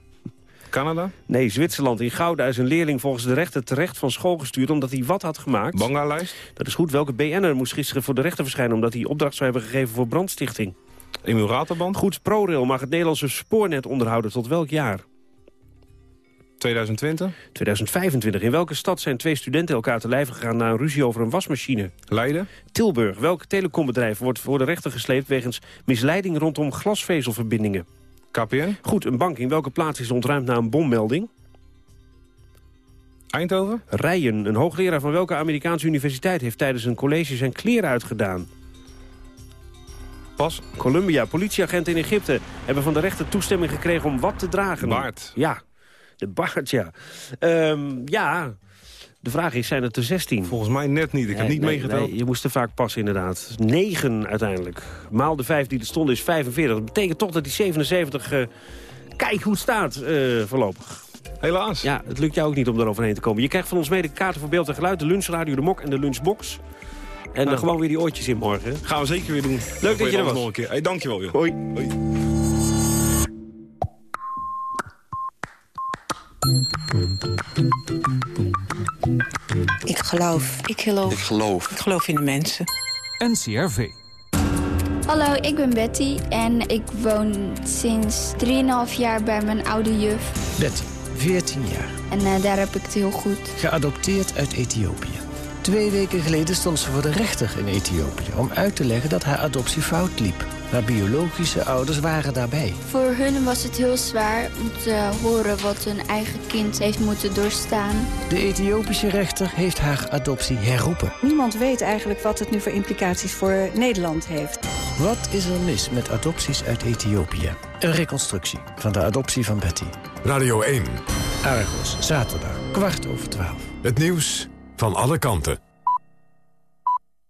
Canada? Nee, Zwitserland. In Gouda is een leerling volgens de rechter terecht van school gestuurd... omdat hij wat had gemaakt. Banga-lijst? Dat is goed. Welke BN'er moest gisteren voor de rechter verschijnen... omdat hij opdracht zou hebben gegeven voor brandstichting? Emiel Raterband? Goed. ProRail mag het Nederlandse spoornet onderhouden tot welk jaar? 2020? 2025. In welke stad zijn twee studenten elkaar te lijf gegaan... na een ruzie over een wasmachine? Leiden. Tilburg. Welk telecombedrijf wordt voor de rechter gesleept... wegens misleiding rondom glasvezelverbindingen? KPN. Goed, een bank in welke plaats is ontruimd na een bommelding? Eindhoven. Rijen. Een hoogleraar van welke Amerikaanse universiteit... heeft tijdens een college zijn kleren uitgedaan? Pas. Colombia. Politieagenten in Egypte hebben van de rechter toestemming gekregen om wat te dragen. Baard. Ja, de baard, ja. Ehm, ja, de vraag is, zijn het er 16? Volgens mij net niet. Ik heb niet meegeteld. je moest er vaak passen, inderdaad. 9 uiteindelijk. Maal de 5 die er stonden is 45. Dat betekent toch dat die 77... eh, kijk hoe het staat eh, voorlopig. Helaas. Ja, het lukt jou ook niet om daar overheen te komen. Je krijgt van ons mede kaarten voor beeld en geluid, de lunchradio, de mok en de lunchbox. En dan Nou. gewoon weer die oortjes in morgen. Gaan we zeker weer doen. Leuk dat je er was. Nog een keer. Hey, dankjewel, joh. Hoi. Hoi. Ik geloof. Ik geloof. Ik geloof. Ik geloof in de mensen. NCRV. Hallo, ik ben Betty en ik woon sinds 3,5 jaar bij mijn oude juf. Betty, 14 jaar. En eh, daar heb ik het heel goed. Geadopteerd uit Ethiopië. Twee weken geleden stond ze voor de rechter in Ethiopië... om uit te leggen dat haar adoptie fout liep. Haar biologische ouders waren daarbij. Voor hun was het heel zwaar om te horen wat hun eigen kind heeft moeten doorstaan. De Ethiopische rechter heeft haar adoptie herroepen. Niemand weet eigenlijk wat het nu voor implicaties voor Nederland heeft. Wat is er mis met adopties uit Ethiopië? Een reconstructie van de adoptie van Betty. Radio 1. Argos, zaterdag, kwart over twaalf. Het nieuws van alle kanten.